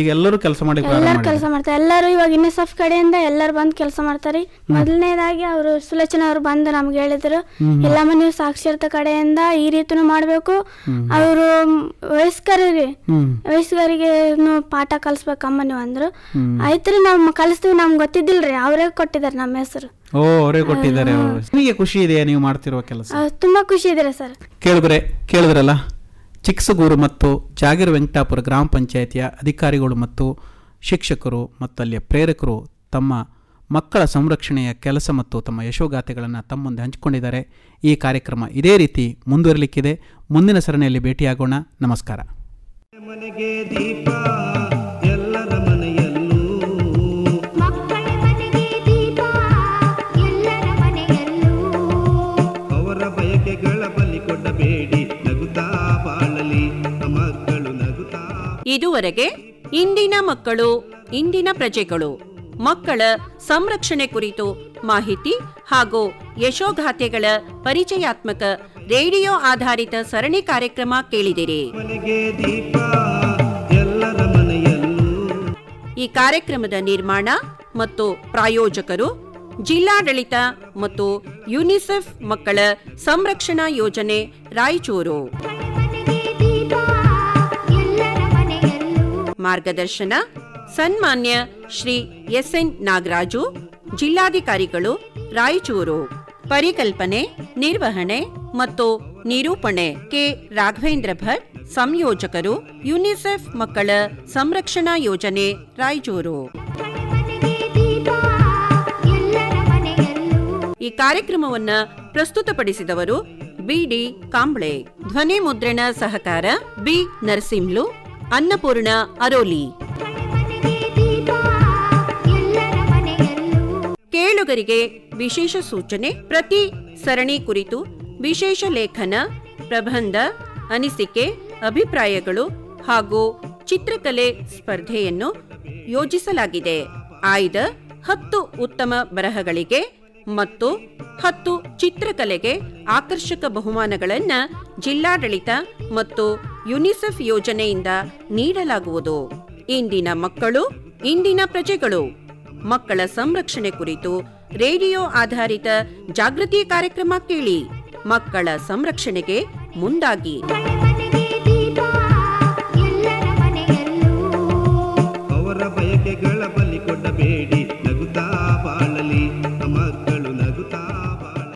ಈಗ ಎಲ್ಲರೂ ಕೆಲಸ ಮಾಡಿ ಎಲ್ಲರೂ ಕೆಲಸ ಮಾಡ್ತಾರೆ. ಎಲ್ಲರೂ ಇವಾಗ ಇನ್ನಿಸಫ್ ಕಡೆಯಿಂದ ಎಲ್ಲರೂ ಬಂದು ಕೆಲಸ ಮಾಡ್ತಾರೆ. ಮೊದಲನೇದಾಗಿ ಅವರು ಸುಲಚನ ಅವರು ಬಂದು ನಮ್ಗೆ ಹೇಳಿದ್ರು ಎಲ್ಲ ಮನೆಯ ಸಾಕ್ಷರತೆ ಕಡೆಯಿಂದ ಈ ರೀತಿನೂ ಮಾಡ್ಬೇಕು. ಅವರು ವಯಸ್ಕರಿಗೆ ವಯಸ್ಕರಿಗೆ ಪಾಠ ಕಲಿಸ್ಬೇಕಮ್ಮ ನೀವು ಅಂದ್ರು. ಆಯ್ತ್ರಿ ನಮ್ ಕಲಿಸ್ತೀವಿ ನಮ್ಗೆ ಗೊತ್ತಿದ್ದಿಲ್ರಿ ಅವರೇ ಕೊಟ್ಟಿದ್ದಾರೆ ನಮ್ಮ ಹೆಸರು. ಓ ಅವರೇ ಕೊಟ್ಟಿದ್ದಾರೆ ನಿಮಗೆ ಖುಷಿ ಇದೆಯಾ ನೀವು ಮಾಡ್ತಿರುವ ಕೆಲಸ? ತುಂಬಾ ಖುಷಿ ಇದೆ ಸರ್. ಕೇಳಿದ್ರೆ ಕೇಳಿದ್ರಲ್ಲ ಚಿಕ್ಸಗೂರು ಮತ್ತು ಜಾಗೀರ್ ವೆಂಕಟಾಪುರ ಗ್ರಾಮ ಪಂಚಾಯತಿಯ ಅಧಿಕಾರಿಗಳು ಮತ್ತು ಶಿಕ್ಷಕರು ಮತ್ತು ಅಲ್ಲಿಯ ಪ್ರೇರಕರು ತಮ್ಮ ಮಕ್ಕಳ ಸಂರಕ್ಷಣೆಯ ಕೆಲಸ ಮತ್ತು ತಮ್ಮ ಯಶೋಗಾಥೆಗಳನ್ನು ತಮ್ಮ ಮುಂದೆ ಹಂಚಿಕೊಂಡಿದ್ದಾರೆ. ಈ ಕಾರ್ಯಕ್ರಮ ಇದೇ ರೀತಿ ಮುಂದುವರಲಿಕ್ಕಿದೆ. ಮುಂದಿನ ಸರಣಿಯಲ್ಲಿ ಭೇಟಿಯಾಗೋಣ. ನಮಸ್ಕಾರ. ಮನೆಗೆ ದೀಪ ಎಲ್ಲರ ಮನೆಯಲ್ಲೂ. ಮಕ್ಕಳ ಮನೆಗೆ ದೀಪ ಎಲ್ಲರ ಮನೆಯಲ್ಲೂ. ಅವರ ಬಯಕೆಗಳ ಬಲಿ ಕೊಡಬೇಡಿ ನಗುತ್ತಾ ಬಾಳಲಿ. ಮಕ್ಕಳು ನಗುತ್ತಾ ಇದುವರೆಗೆ ಇಂದಿನ ಮಕ್ಕಳು ಇಂದಿನ ಪ್ರಜೆಗಳು. ಮಕ್ಕಳ ಸಂರಕ್ಷಣೆ ಕುರಿತು ಮಾಹಿತಿ ಹಾಗೂ ಯಶೋಗಾಥೆಗಳ ಪರಿಚಯಾತ್ಮಕ ರೇಡಿಯೋ ಆಧಾರಿತ ಸರಣಿ ಕಾರ್ಯಕ್ರಮ ಕೇಳಿದಿರಿ. ಈ ಕಾರ್ಯಕ್ರಮದ ನಿರ್ಮಾಣ ಮತ್ತು ಪ್ರಾಯೋಜಕರು ಜಿಲ್ಲಾಡಳಿತ ಮತ್ತು ಯುನಿಸೆಫ್ ಮಕ್ಕಳ ಸಂರಕ್ಷಣಾ ಯೋಜನೆ ರಾಯಚೂರು. ಮಾರ್ಗದರ್ಶನ ಸನ್ಮಾನ್ಯ ಶ್ರೀ ಎಸ್ ಎನ್ ನಾಗರಾಜು ಜಿಲ್ಲಾಧಿಕಾರಿಗಳು ರಾಯಚೂರು. ಪರಿಕಲ್ಪನೆ, ನಿರ್ವಹಣೆ ಮತ್ತು ನಿರೂಪಣೆ ಕೆ. ರಾಘವೇಂದ್ರ ಭಟ್, ಸಂಯೋಜಕರು ಯುನಿಸೆಫ್ ಮಕ್ಕಳ ಸಂರಕ್ಷಣಾ ಯೋಜನೆ, ರಾಯಚೂರು. ಈ ಕಾರ್ಯಕ್ರಮವನ್ನು ಪ್ರಸ್ತುತಪಡಿಸಿದವರು ಬಿಡಿ ಕಾಂಬ್ಳೆ, ಧ್ವನಿ ಮುದ್ರಣ ಸಹಕಾರ ಬಿ. ನರಸಿಂಹ್ಲು, ಅನ್ನಪೂರ್ಣ ಅರೋಲಿ. ಕೇಳುಗರಿಗೆ ವಿಶೇಷ ಸೂಚನೆ ಪ್ರತಿ ಸರಣಿ ಕುರಿತು ವಿಶೇಷ ಲೇಖನ, ಪ್ರಬಂಧ, ಅನಿಸಿಕೆ, ಅಭಿಪ್ರಾಯಗಳು ಹಾಗೂ ಚಿತ್ರಕಲೆ ಸ್ಪರ್ಧೆಯನ್ನು ಯೋಜಿಸಲಾಗಿದೆ. ಆಯ್ದ ಹತ್ತು ಉತ್ತಮ ಬರಹಗಳಿಗೆ ಮತ್ತು ಹತ್ತು ಚಿತ್ರಕಲೆಗೆ ಆಕರ್ಷಕ ಬಹುಮಾನಗಳನ್ನು ಜಿಲ್ಲಾಡಳಿತ ಮತ್ತು ಯುನಿಸೆಫ್ ಯೋಜನೆಯಿಂದ ನೀಡಲಾಗುವುದು. ಇಂದಿನ ಮಕ್ಕಳು, ಇಂದಿನ ಪ್ರಜೆಗಳು ಮಕ್ಕಳ ಸಂರಕ್ಷಣೆ ಕುರಿತು ರೇಡಿಯೋ ಆಧಾರಿತ ಜಾಗೃತಿ ಕಾರ್ಯಕ್ರಮ ಕೇಳಿ ಮಕ್ಕಳ ಸಂರಕ್ಷಣೆಗೆ ಮುಂದಾಗಿ. ಅವರ ಬಯಕೆಗಳ ಬಲಿ ಕೊಡಬೇಡಿ.